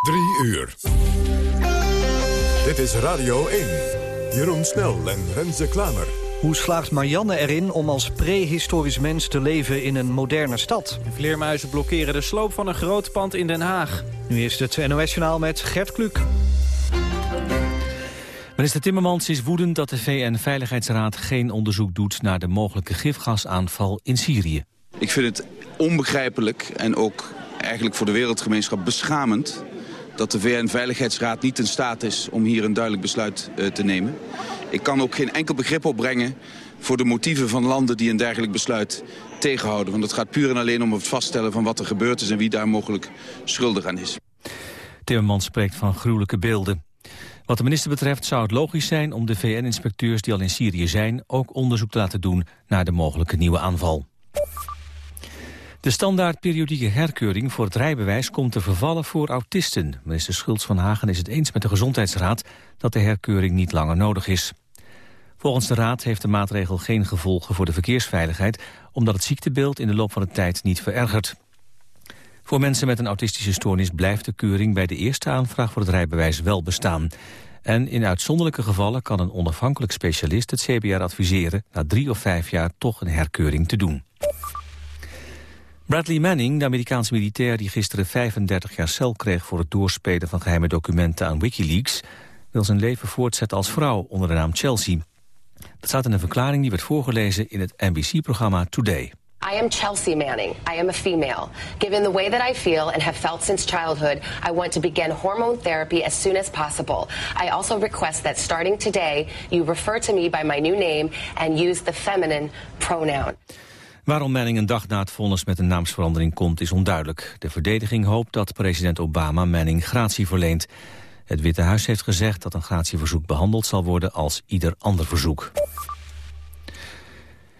Drie uur. Dit is Radio 1. Jeroen Snel en Renze Klamer. Hoe slaagt Marianne erin om als prehistorisch mens te leven in een moderne stad? Vleermuizen blokkeren de sloop van een groot pand in Den Haag. Nu is het NOS-journaal met Gert Kluk. Minister Timmermans is woedend dat de VN-veiligheidsraad geen onderzoek doet naar de mogelijke gifgasaanval in Syrië. Ik vind het onbegrijpelijk en ook eigenlijk voor de wereldgemeenschap beschamend dat de VN-veiligheidsraad niet in staat is om hier een duidelijk besluit uh, te nemen. Ik kan ook geen enkel begrip opbrengen voor de motieven van landen die een dergelijk besluit tegenhouden. Want het gaat puur en alleen om het vaststellen van wat er gebeurd is en wie daar mogelijk schuldig aan is. Timmermans spreekt van gruwelijke beelden. Wat de minister betreft zou het logisch zijn om de VN-inspecteurs die al in Syrië zijn... ook onderzoek te laten doen naar de mogelijke nieuwe aanval. De standaard periodieke herkeuring voor het rijbewijs komt te vervallen voor autisten. Minister Schultz van Hagen is het eens met de Gezondheidsraad dat de herkeuring niet langer nodig is. Volgens de Raad heeft de maatregel geen gevolgen voor de verkeersveiligheid... omdat het ziektebeeld in de loop van de tijd niet verergert. Voor mensen met een autistische stoornis blijft de keuring... bij de eerste aanvraag voor het rijbewijs wel bestaan. En in uitzonderlijke gevallen kan een onafhankelijk specialist het CBR adviseren... na drie of vijf jaar toch een herkeuring te doen. Bradley Manning, de Amerikaanse militair die gisteren 35 jaar cel kreeg... voor het doorspelen van geheime documenten aan Wikileaks... wil zijn leven voortzetten als vrouw onder de naam Chelsea. Dat staat in een verklaring die werd voorgelezen in het NBC-programma Today. I am Chelsea Manning. I am a female. Given the way that I feel and have felt since childhood, I want to begin hormone therapy as soon as possible. I also request that starting today, you refer to me by my new name and use the feminine pronoun. Waarom Manning een dag na het vonnis met een naamsverandering komt is onduidelijk. De verdediging hoopt dat president Obama Manning gratie verleent. Het Witte Huis heeft gezegd dat een gratieverzoek behandeld zal worden als ieder ander verzoek.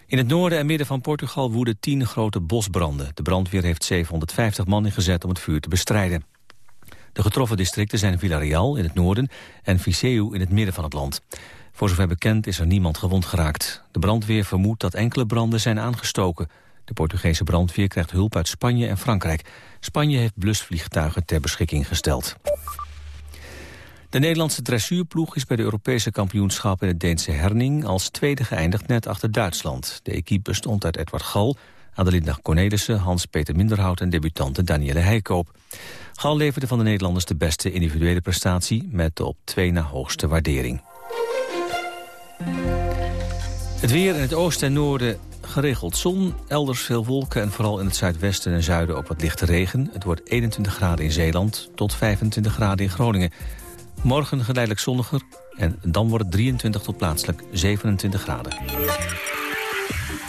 In het noorden en midden van Portugal woeden tien grote bosbranden. De brandweer heeft 750 man ingezet om het vuur te bestrijden. De getroffen districten zijn Villarreal in het noorden en Viseu in het midden van het land. Voor zover bekend is er niemand gewond geraakt. De brandweer vermoedt dat enkele branden zijn aangestoken. De Portugese brandweer krijgt hulp uit Spanje en Frankrijk. Spanje heeft blusvliegtuigen ter beschikking gesteld. De Nederlandse dressuurploeg is bij de Europese kampioenschap in het Deense Herning als tweede geëindigd net achter Duitsland. De equipe bestond uit Edward Gal, Adelinda Cornelissen, Hans-Peter Minderhout en debutante Danielle Heikoop. Gal leverde van de Nederlanders de beste individuele prestatie met de op twee na hoogste waardering. Het weer in het oosten en noorden geregeld zon, elders veel wolken... en vooral in het zuidwesten en zuiden ook wat lichte regen. Het wordt 21 graden in Zeeland tot 25 graden in Groningen. Morgen geleidelijk zonniger en dan wordt het 23 tot plaatselijk 27 graden.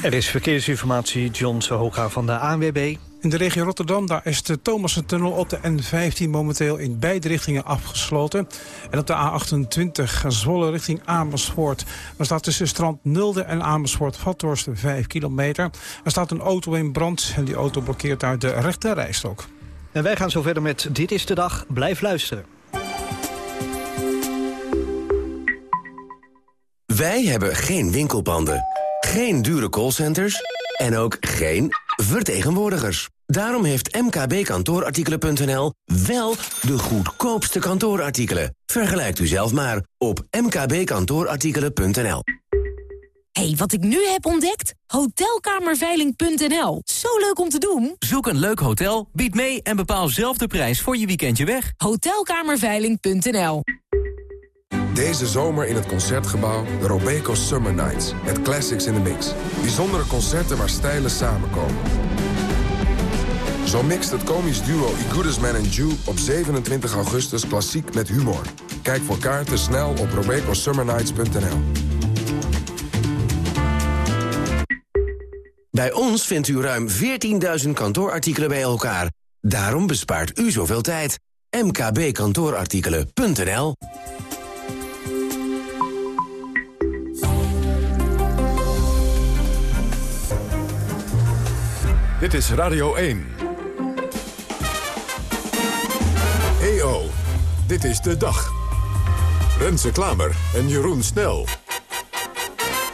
Er is verkeersinformatie, John Sohoka van de ANWB. In de regio Rotterdam daar is de Thomassen-tunnel op de N15 momenteel in beide richtingen afgesloten. En op de A28 Zwolle richting Amersfoort. Er staat tussen Strand Nulde en Amersfoort Vathorst 5 kilometer. Er staat een auto in brand en die auto blokkeert uit de rechte rijstok. En wij gaan zo verder met Dit is de Dag. Blijf luisteren. Wij hebben geen winkelpanden, geen dure callcenters en ook geen vertegenwoordigers. Daarom heeft mkbkantoorartikelen.nl wel de goedkoopste kantoorartikelen. Vergelijkt u zelf maar op mkbkantoorartikelen.nl. hey, wat ik nu heb ontdekt? Hotelkamerveiling.nl. Zo leuk om te doen. Zoek een leuk hotel, bied mee en bepaal zelf de prijs voor je weekendje weg. Hotelkamerveiling.nl. Deze zomer in het Concertgebouw de Robeco Summer Nights. Met classics in the mix. Bijzondere concerten waar stijlen samenkomen. Zo mixt het komisch duo I Goodest Man and Jew op 27 augustus klassiek met humor. Kijk voor kaarten snel op robecosummernights.nl. Bij ons vindt u ruim 14.000 kantoorartikelen bij elkaar. Daarom bespaart u zoveel tijd. mkbkantoorartikelen.nl Dit is Radio 1. EO, dit is de dag. Renze Klamer en Jeroen Snel.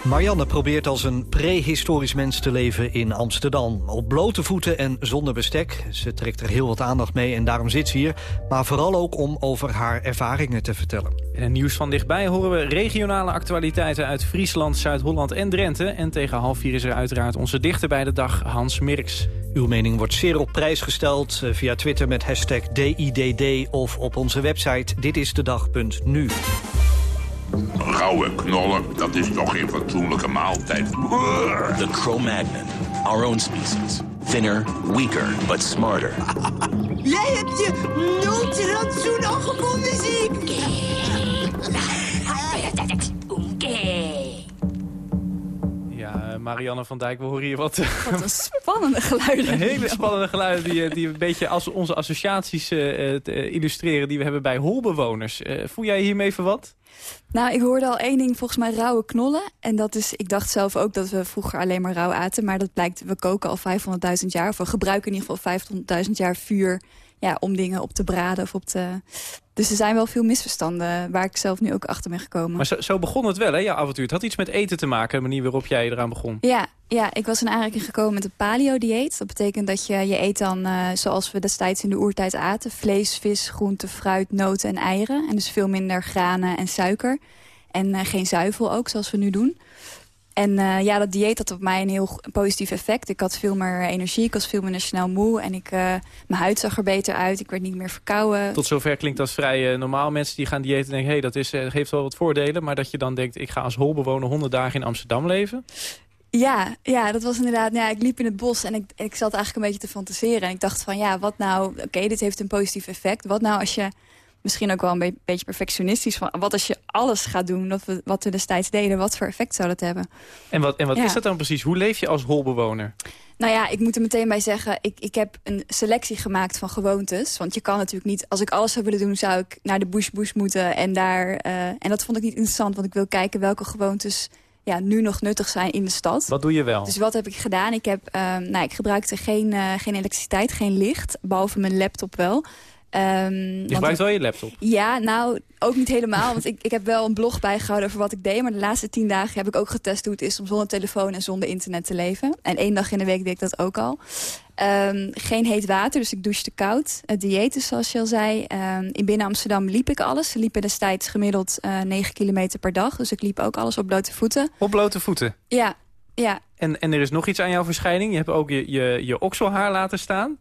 Marianne probeert als een prehistorisch mens te leven in Amsterdam. Op blote voeten en zonder bestek. Ze trekt er heel wat aandacht mee en daarom zit ze hier. Maar vooral ook om over haar ervaringen te vertellen. In het nieuws van dichtbij horen we regionale actualiteiten uit Friesland, Zuid-Holland en Drenthe. En tegen half vier is er uiteraard onze dichter bij de dag, Hans Mirks. Uw mening wordt zeer op prijs gesteld eh, via Twitter met hashtag DIDD... of op onze website ditistedag.nu. Rauwe knollen, dat is toch geen fatsoenlijke maaltijd. The Cro-Magnon, our own species. Thinner, weaker, but smarter. Jij hebt je noodrantsoen al gevonden, zie ik. Eh, Marianne van Dijk, we horen hier wat... Wat een spannende geluiden. Een hele spannende geluiden die, eh, die een beetje als onze associaties eh, eh, illustreren... die we hebben bij holbewoners. Eh, voel jij hiermee verwant? Nou, ik hoorde al één ding, volgens mij rauwe knollen. En dat is, ik dacht zelf ook dat we vroeger alleen maar rauw aten. Maar dat blijkt, we koken al 500.000 jaar. Of we gebruiken in ieder geval 500.000 jaar vuur ja, om dingen op te braden of op te... Dus er zijn wel veel misverstanden waar ik zelf nu ook achter ben gekomen. Maar zo, zo begon het wel, hè, jouw avontuur. Het had iets met eten te maken, de manier waarop jij eraan begon. Ja, ja, ik was in aanraking gekomen met een paleo-dieet. Dat betekent dat je, je eet dan, eh, zoals we destijds in de oertijd aten... vlees, vis, groente, fruit, noten en eieren. En dus veel minder granen en suiker. En eh, geen zuivel ook, zoals we nu doen. En eh, ja, dat dieet had op mij een heel positief effect. Ik had veel meer energie, ik was veel minder snel moe. En ik, eh, mijn huid zag er beter uit, ik werd niet meer verkouden. Tot zover klinkt dat vrij eh, normaal. Mensen die gaan diëten denken, hey, dat is, geeft wel wat voordelen. Maar dat je dan denkt, ik ga als holbewoner 100 dagen in Amsterdam leven. Ja, ja, dat was inderdaad... Ja, ik liep in het bos en ik, ik zat eigenlijk een beetje te fantaseren. En ik dacht van, ja, wat nou... Oké, dit heeft een positief effect. Wat nou als je misschien ook wel een be beetje perfectionistisch... van wat als je alles gaat doen wat we, wat we destijds deden... wat voor effect zou dat hebben? En wat, en wat Ja. is dat dan precies? Hoe leef je als holbewoner? Nou ja, ik moet er meteen bij zeggen... Ik, ik heb een selectie gemaakt van gewoontes. Want je kan natuurlijk niet... Als ik alles zou willen doen, zou ik naar de bush bush moeten. En, daar, eh, en dat vond ik niet interessant. Want ik wil kijken welke gewoontes ja, nu nog nuttig zijn in de stad. Wat doe je wel? Dus wat heb ik gedaan? Ik, heb, ehm, nou, ik gebruikte geen, eh, geen elektriciteit, geen licht. Behalve mijn laptop wel. Ehm, Je want gebruikt wel je laptop. ja, nou, ook niet helemaal. Want ik, ik heb wel een blog bijgehouden over wat ik deed. Maar de laatste tien dagen heb ik ook getest hoe het is om zonder telefoon en zonder internet te leven. En één dag in de week deed ik dat ook al. Ehm, geen heet water, dus ik douchte koud. Het dieet is zoals je al zei. Ehm, in binnen Amsterdam liep ik alles. We liepen destijds gemiddeld eh 9 kilometer per dag. Dus ik liep ook alles op blote voeten. Op blote voeten. Ja, ja. En, en er is nog iets aan jouw verschijning. Je hebt ook je, je, je okselhaar laten staan.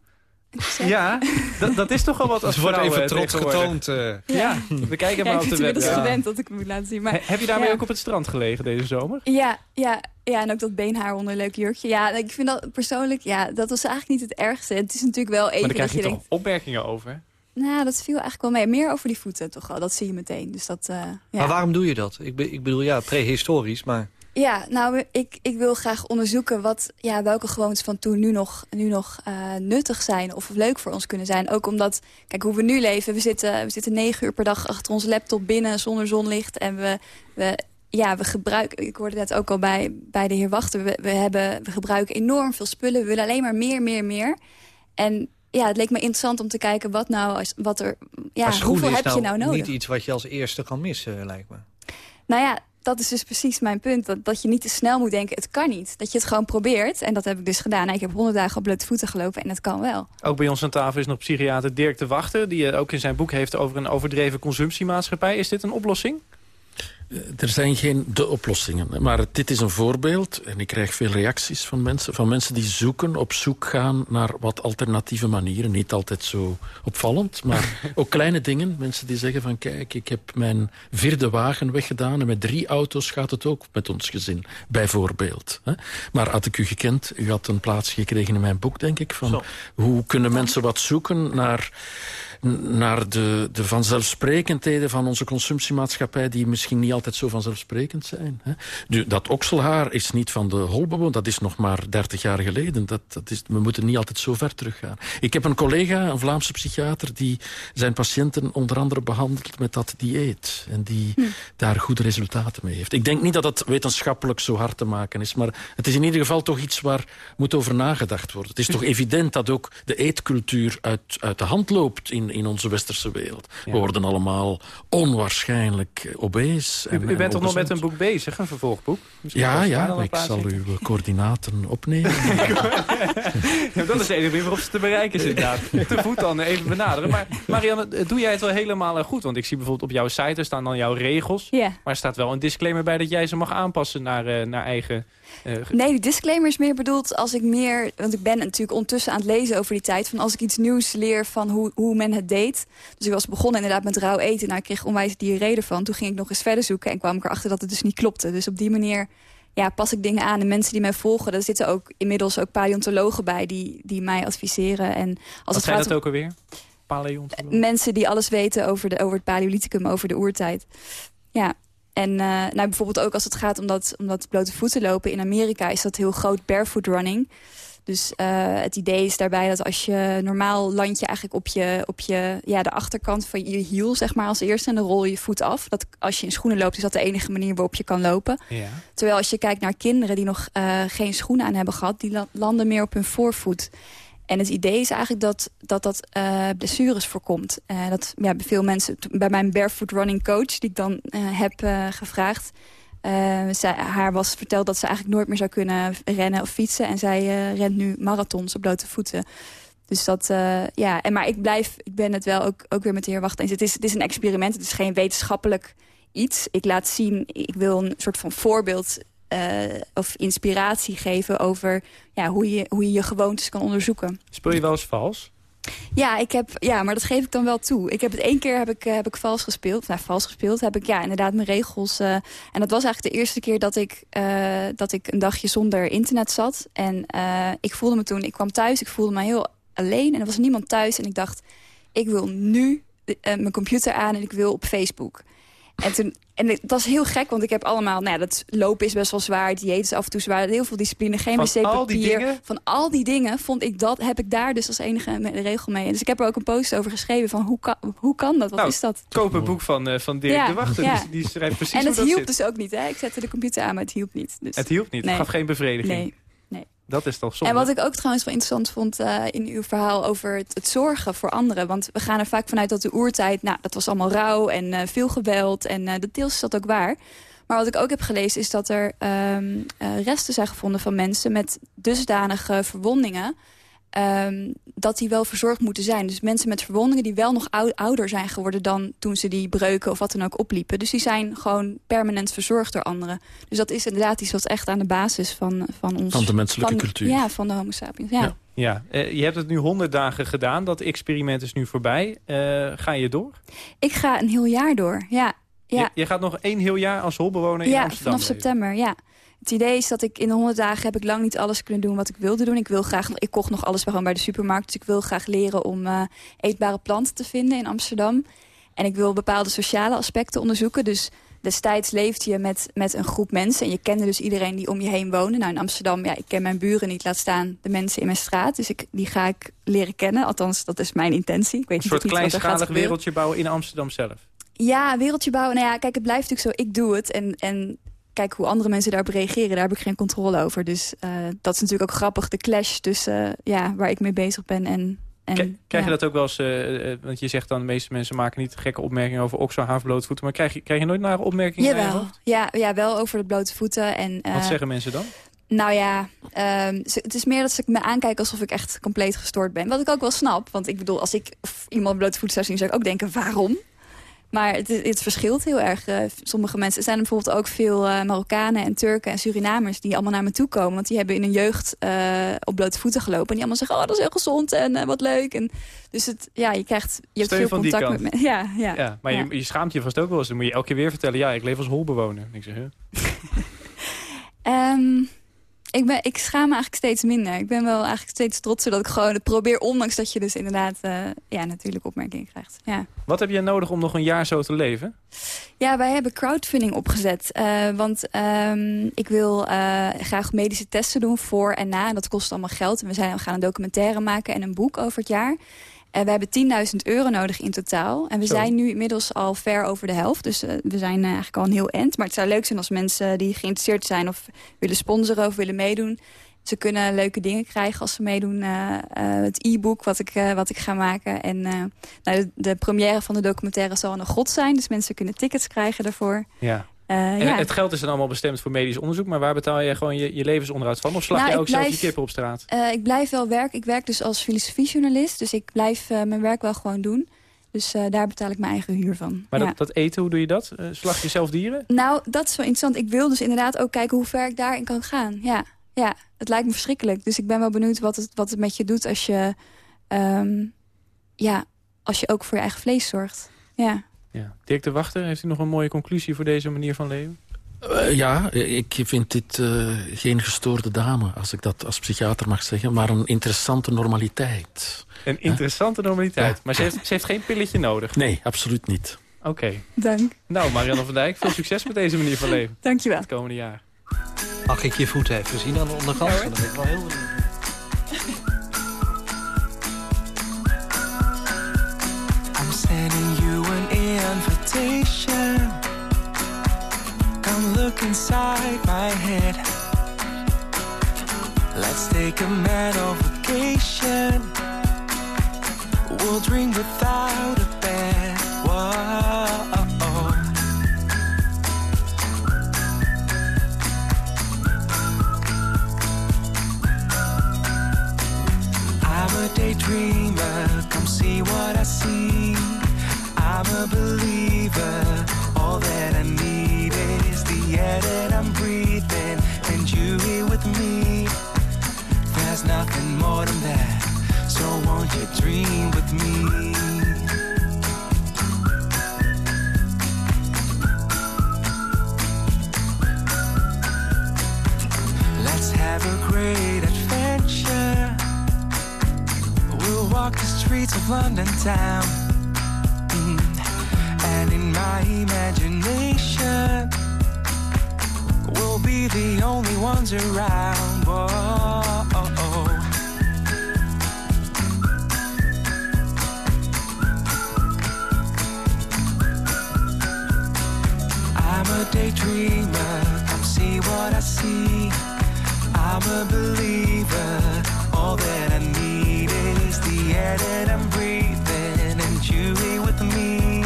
Ja, dat, dat is toch wel wat als Dus wordt vrouw, even eh, trots getoond. eh. Ja, we kijken ja, maar ik op de ben inmiddels web. gewend dat ik hem moet laten zien. Maar, He- Heb je daarmee ja. ook op het strand gelegen deze zomer? Ja, ja, ja, en ook dat beenhaar onder een leuk jurkje. Ja, ik vind dat persoonlijk, ja, dat was eigenlijk niet het ergste. Het is natuurlijk wel Maar even daar krijg dat je je toch denkt... opmerkingen over? Nou, dat viel eigenlijk wel mee. Meer over die voeten toch wel, dat zie je meteen. Dus dat, eh, ja. Maar waarom doe je dat? Ik, be- ik bedoel, ja, prehistorisch, maar... Ja, nou, ik, ik wil graag onderzoeken wat, ja, welke gewoontes van toen nu nog, nu nog eh, nuttig zijn of leuk voor ons kunnen zijn. Ook omdat, kijk, hoe we nu leven, we zitten, we zitten negen uur per dag achter onze laptop binnen zonder zonlicht. En we, we, ja, we gebruiken, ik hoorde net ook al bij, bij de heer Wachter, we, we, hebben, we gebruiken enorm veel spullen. We willen alleen maar meer, meer, meer. En ja, het leek me interessant om te kijken wat nou, als- wat er, ja, hoeveel heb je nou nodig? niet iets wat je als eerste kan missen, lijkt me. Nou ja, dat is dus precies mijn punt. Dat, dat je niet te snel moet denken, het kan niet. Dat je het gewoon probeert. En dat heb ik dus gedaan. Ik heb honderd dagen op blote voeten gelopen en dat kan wel. Ook bij ons aan tafel is nog psychiater Dirk de Wachter... die eh, ook in zijn boek heeft over een overdreven consumptiemaatschappij. Is dit een oplossing? Er zijn geen de oplossingen. Maar dit is een voorbeeld. En ik krijg veel reacties van mensen. Van mensen die zoeken, op zoek gaan naar wat alternatieve manieren. Niet altijd zo opvallend. Maar ook kleine dingen. Mensen die zeggen van kijk, ik heb mijn vierde wagen weggedaan. En met drie auto's gaat het ook met ons gezin. Bijvoorbeeld. Maar had ik u gekend, u had een plaats gekregen in mijn boek, denk ik. Van hoe kunnen mensen wat zoeken naar naar de, de vanzelfsprekendheden van onze consumptiemaatschappij... die misschien niet altijd zo vanzelfsprekend zijn. Hè. Nu, dat okselhaar is niet van de holbewoon, dat is nog maar 30 jaar geleden. Dat, dat is, we moeten niet altijd zo ver teruggaan. Ik heb een collega, een Vlaamse psychiater... die zijn patiënten onder andere behandelt met dat dieet. En die daar goede resultaten mee heeft. Ik denk niet dat het wetenschappelijk zo hard te maken is... maar het is in ieder geval toch iets waar moet over nagedacht worden. Het is toch evident dat ook de eetcultuur uit, uit de hand loopt... in, in onze westerse wereld. We worden allemaal onwaarschijnlijk obese. U, u bent toch nog met een boek bezig, een vervolgboek? Misschien ja, ja, ik zal uw coördinaten opnemen. Ja, dat is de enige manier waarop ze te bereiken is inderdaad. Te voet dan even benaderen. Maar Marianne, doe jij het wel helemaal eh, goed? Want ik zie bijvoorbeeld op jouw site, er staan dan jouw regels. Ja. Maar er staat wel een disclaimer bij dat jij ze mag aanpassen naar, eh, naar eigen... eh, Nee, die disclaimer is meer bedoeld als ik meer... Want ik ben natuurlijk ondertussen aan het lezen over die tijd. Van als ik iets nieuws leer van hoe, hoe men het deed. Dus ik was begonnen inderdaad met rauw eten. Nou, ik kreeg onwijs diarree ervan. Toen ging ik nog eens verder zoeken en kwam ik erachter dat het dus niet klopte. Dus op die manier ja, pas ik dingen aan. En mensen die mij volgen, daar zitten ook inmiddels ook paleontologen bij... die, die mij adviseren. En als Wat het zijn gaat dat ook alweer? Paleontoloog? mensen die alles weten over, de, over het paleolithicum, over de oertijd. Ja, en eh, nou, bijvoorbeeld ook als het gaat om dat, om dat blote voeten lopen. In Amerika is dat heel groot barefoot running. Dus eh, het idee is daarbij dat als je normaal land je eigenlijk op, je, op je, ja, de achterkant van je hiel zeg maar, als eerste... en dan rol je je voet af. Dat, als je in schoenen loopt is dat de enige manier waarop je kan lopen. Ja. Terwijl als je kijkt naar kinderen die nog eh, geen schoenen aan hebben gehad... die la- landen meer op hun voorvoet. En het idee is eigenlijk dat dat, dat eh, blessures voorkomt. Eh, dat ja, veel mensen, bij mijn barefoot running coach... die ik dan eh, heb gevraagd... zij, haar was verteld dat ze eigenlijk nooit meer zou kunnen rennen of fietsen. En zij rent nu marathons op blote voeten. Dus dat, ja. En, maar ik blijf, ik ben het wel ook, ook weer met de heer Wacht eens. Het is, het is een experiment, het is geen wetenschappelijk iets. Ik laat zien, ik wil een soort van voorbeeld of inspiratie geven over ja, hoe, je, hoe je je gewoontes kan onderzoeken. Speel je wel eens vals? Ja, ik heb, ja, maar dat geef ik dan wel toe. Ik heb het één keer heb ik, eh, heb ik vals gespeeld. Nou, vals gespeeld heb ik ja, inderdaad mijn regels. eh, en dat was eigenlijk de eerste keer dat ik, eh, dat ik een dagje zonder internet zat. En eh, ik voelde me toen, ik kwam thuis, ik voelde me heel alleen. En er was niemand thuis. En ik dacht, ik wil nu eh, mijn computer aan en ik wil op Facebook. En, toen, en het was heel gek, want ik heb allemaal... Nou ja, dat lopen is best wel zwaar, dieet is af en toe zwaar. Heel veel discipline, geen Van wc-papier. al die dingen? Van al die dingen vond ik dat, heb ik daar dus als enige regel mee. Dus ik heb er ook een post over geschreven van hoe kan, hoe kan dat? Wat Nou, is dat? Koop een boek van, eh, van Dirk Ja, de Wachter. ja. Die, die schrijft precies en hoe het dat hielp zit. dus ook niet. Hè? Ik zette de computer aan, maar het hielp niet. Dus. Het hielp niet, Nee. het gaf geen bevrediging. Nee. Dat is toch zonde. En wat ik ook trouwens wel interessant vond eh, in uw verhaal over het, zorgen voor anderen. Want we gaan er vaak vanuit dat de oertijd, nou, dat was allemaal rauw en eh, veel geweld. En eh dat deels is dat ook waar. Maar wat ik ook heb gelezen is dat er ehm, eh, resten zijn gevonden van mensen met dusdanige verwondingen. Ehm, dat die wel verzorgd moeten zijn. Dus mensen met verwondingen die wel nog ou- ouder zijn geworden... dan toen ze die breuken of wat dan ook opliepen. Dus die zijn gewoon permanent verzorgd door anderen. Dus dat is inderdaad iets wat echt aan de basis van, van ons... Van de menselijke van- cultuur. Ja, van de homo sapiens. Ja. Ja, eh, je hebt het nu 100 dagen gedaan. Dat experiment is nu voorbij. Eh, ga je door? Ik ga een heel jaar door, ja. ja. Je, je gaat nog één heel jaar als holbewoner in ja, Amsterdam vanaf leven. september, ja. Het idee is dat ik in de 100 dagen heb ik lang niet alles kunnen doen wat ik wilde doen. Ik wil graag, ik kocht nog alles gewoon bij de supermarkt. Dus ik wil graag leren om eh, eetbare planten te vinden in Amsterdam. En ik wil bepaalde sociale aspecten onderzoeken. Dus destijds leefde je met, met een groep mensen. En je kende dus iedereen die om je heen woonde. Nou, in Amsterdam, ja, ik ken mijn buren niet. Laat staan de mensen in mijn straat. Dus ik, die ga ik leren kennen. Althans, dat is mijn intentie. Ik weet Een soort niet kleinschalig wereldje bouwen in Amsterdam zelf. Ja, wereldje bouwen. Nou ja, kijk, het blijft natuurlijk zo. Ik doe het. En, en kijk hoe andere mensen daarop reageren. Daar heb ik geen controle over. Dus eh, dat is natuurlijk ook grappig. De clash tussen eh, ja, waar ik mee bezig ben en... en K- Krijg ja. je dat ook wel eens, eh, want je zegt dan de meeste mensen maken niet gekke opmerkingen over okso, haverblootvoeten. Maar krijg je, krijg je nooit nare opmerkingen Jawel. Ja, ja, wel over de blote voeten. En, Wat zeggen mensen dan? Nou ja, ze- het is meer dat ze me aankijken alsof ik echt compleet gestoord ben. Wat ik ook wel snap. Want ik bedoel, als ik iemand blote voeten zou zien... zou ik ook denken, waarom? Maar het, het verschilt heel erg. eh, sommige mensen... Er zijn bijvoorbeeld ook veel eh, Marokkanen en Turken en Surinamers... die allemaal naar me toe komen. Want die hebben in hun jeugd eh, op blote voeten gelopen. En die allemaal zeggen, oh, dat is heel gezond en eh, wat leuk. En, dus het, ja, je krijgt je hebt Steun veel van die contact kant. met mensen. Ja, ja, Ja, maar ja. Je, je schaamt je vast ook wel eens. Dan moet je elke keer weer vertellen, ja, ik leef als holbewoner. Ik zeg? Ehm, ik, ben, ik schaam me eigenlijk steeds minder. Ik ben wel eigenlijk steeds trotser dat ik gewoon het probeer... ondanks dat je dus inderdaad eh, ja, natuurlijk opmerkingen krijgt. Ja. Wat heb jij nodig om nog een jaar zo te leven? Ja, wij hebben crowdfunding opgezet. eh, want ehm, ik wil eh, graag medische testen doen voor en na. En dat kost allemaal geld. En we, zijn, we gaan een documentaire maken en een boek over het jaar. En we hebben 10.000 euro nodig in totaal. En we Zo. zijn nu inmiddels al ver over de helft. Dus eh, we zijn eh, eigenlijk al een heel eind. Maar het zou leuk zijn als mensen die geïnteresseerd zijn... of willen sponsoren of willen meedoen... Ze kunnen leuke dingen krijgen als ze meedoen. eh, eh, het e-book wat, ik, eh, wat ik ga maken. En eh, nou, de, de première van de documentaire zal in een god zijn. Dus mensen kunnen tickets krijgen daarvoor. Ja. Eh, ja. het geld is dan allemaal bestemd voor medisch onderzoek... maar waar betaal je gewoon je, je levensonderhoud van? Of slag Nou, je ook zelf je kippen op straat? Eh, ik blijf wel werken. Ik werk dus als filosofiejournalist. Dus ik blijf eh, mijn werk wel gewoon doen. Dus daar betaal ik mijn eigen huur van. Maar ja. dat, dat eten, hoe doe je dat? Slag je zelf dieren? Nou, dat is wel interessant. Ik wil dus inderdaad ook kijken hoe ver ik daarin kan gaan. Ja, ja het lijkt me verschrikkelijk. Dus ik ben wel benieuwd wat het, wat het met je doet als je, ehm, ja, als je ook voor je eigen vlees zorgt. Ja. Ja. Dirk de Wachter, heeft u nog een mooie conclusie voor deze manier van leven? Eh, ja, ik vind dit eh, geen gestoorde dame, als ik dat als psychiater mag zeggen, maar een interessante normaliteit. Een interessante normaliteit. Maar ze heeft, ze heeft geen pilletje nodig? Nee, absoluut niet. Oké. Dank. Nou, Marianne van Dijk, veel succes met deze manier van leven. Dankjewel. Het komende jaar. Mag ik je voeten even zien aan de onderkant? Ja. Dan ben ik wel heel invitation. Come look inside my head. Let's take a mental vacation. We'll dream without a bed. Whoa. Streets of London town. Mm. And in my imagination, we'll be the only ones around. Whoa. I'm a daydreamer, come see what I see. I'm a believer, all that I air that I'm breathing, and you here with me.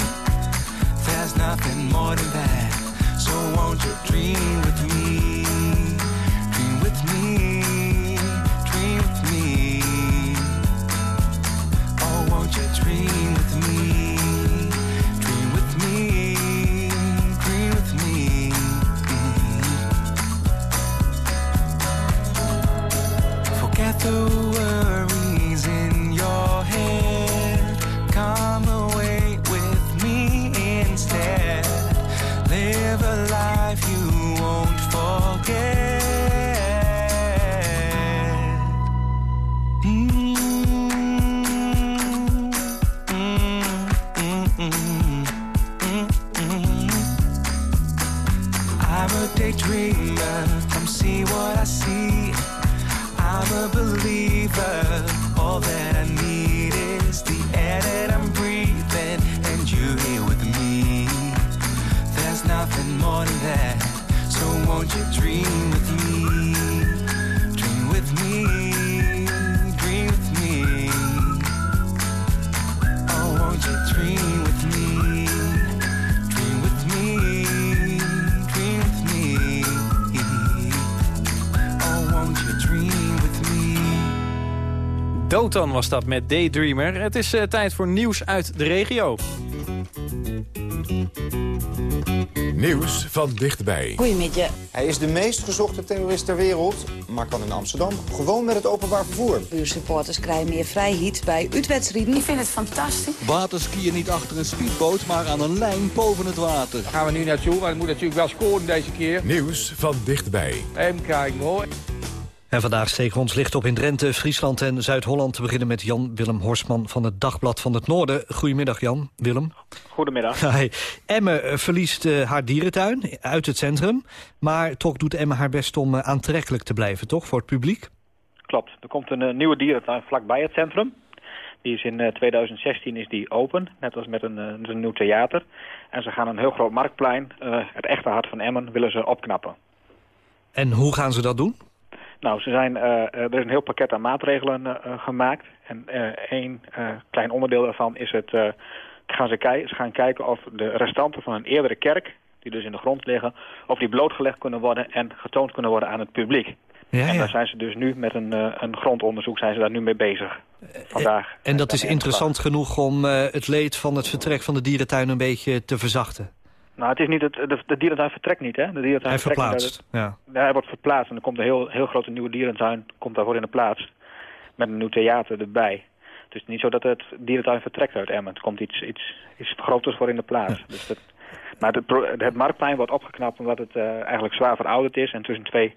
There's nothing more than that, so won't you dream with me? Dotan was dat met Daydreamer. Het is eh, tijd voor nieuws uit de regio. Nieuws van dichtbij. Goedemiddag. Hij is de meest gezochte terrorist ter wereld, maar kan in Amsterdam gewoon met het openbaar vervoer. Uw supporters krijgen meer vrijheid bij uitwedstrijden. Ik vind het fantastisch. Waterskiën niet achter een speedboot, maar aan een lijn boven het water. gaan we nu naartoe, maar het moet natuurlijk wel scoren deze keer. Nieuws van dichtbij. Even kijken hoor. En vandaag steken we ons licht op in Drenthe, Friesland en Zuid-Holland. Te beginnen met Jan-Willem Horstman van het Dagblad van het Noorden. Goedemiddag Jan, Willem. Goedemiddag. Hi. Emme eh, verliest eh, haar dierentuin uit het centrum. Maar toch doet Emme haar best om eh, aantrekkelijk te blijven, toch, voor het publiek? Klopt. Er komt een nieuwe dierentuin vlakbij het centrum. Die is in eh, 2016 is die open, net als met een, een nieuw theater. En ze gaan een heel groot marktplein, het echte hart van Emmen, willen ze opknappen. En hoe gaan ze dat doen? Nou, ze zijn, eh, eh, er is een heel pakket aan maatregelen eh, gemaakt. En één klein onderdeel daarvan is het... gaan ze, ze gaan kijken of de restanten van een eerdere kerk... die dus in de grond liggen, of die blootgelegd kunnen worden en getoond kunnen worden aan het publiek. Ja, en ja. daar zijn ze dus nu met een, een grondonderzoek zijn ze daar nu mee bezig. Vandaag. En dat is interessant genoeg om het leed van het vertrek van de dierentuin een beetje te verzachten. Nou, het is niet het, de, de dierentuin vertrekt niet, hè? De dierentuin Hij verplaatst, ja. hij wordt verplaatst en er komt een heel, heel grote nieuwe dierentuin komt daarvoor in de plaats. Met een nieuw theater erbij. Het is niet zo dat het dierentuin vertrekt uit Emmen. Er komt iets, iets, iets groters voor in de plaats. Dus dat, maar het, het marktplein wordt opgeknapt omdat het eh, eigenlijk zwaar verouderd is en tussen twee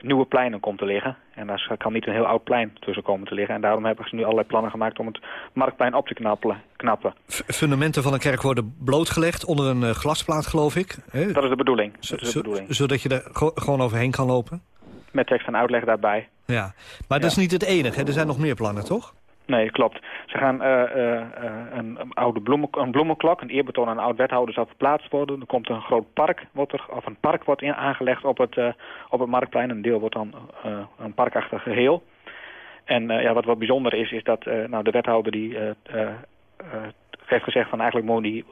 nieuwe pleinen komt te liggen. En daar kan niet een heel oud plein tussen komen te liggen. En daarom hebben ze nu allerlei plannen gemaakt om het marktplein op te knappelen, knappen. F- Fundamenten van een kerk worden blootgelegd onder een eh, glasplaat, geloof ik. Dat is de bedoeling. Dat is de bedoeling. zodat je er gewoon overheen kan lopen. Met tekst en uitleg daarbij. Ja. Maar dat is niet het enige. hè? Er zijn nog meer plannen, toch? Nee, klopt. Ze gaan eh, eh, eh, een, een oude bloemen, een bloemenklok, een eerbetoon aan een oud wethouder zal verplaatst worden. Er komt een groot park, wordt er, of een park wordt in, aangelegd op het, op het marktplein. Een deel wordt dan een parkachtig geheel. En ja, wat wel bijzonder is, is dat nou, de wethouder die heeft gezegd van eigenlijk moet die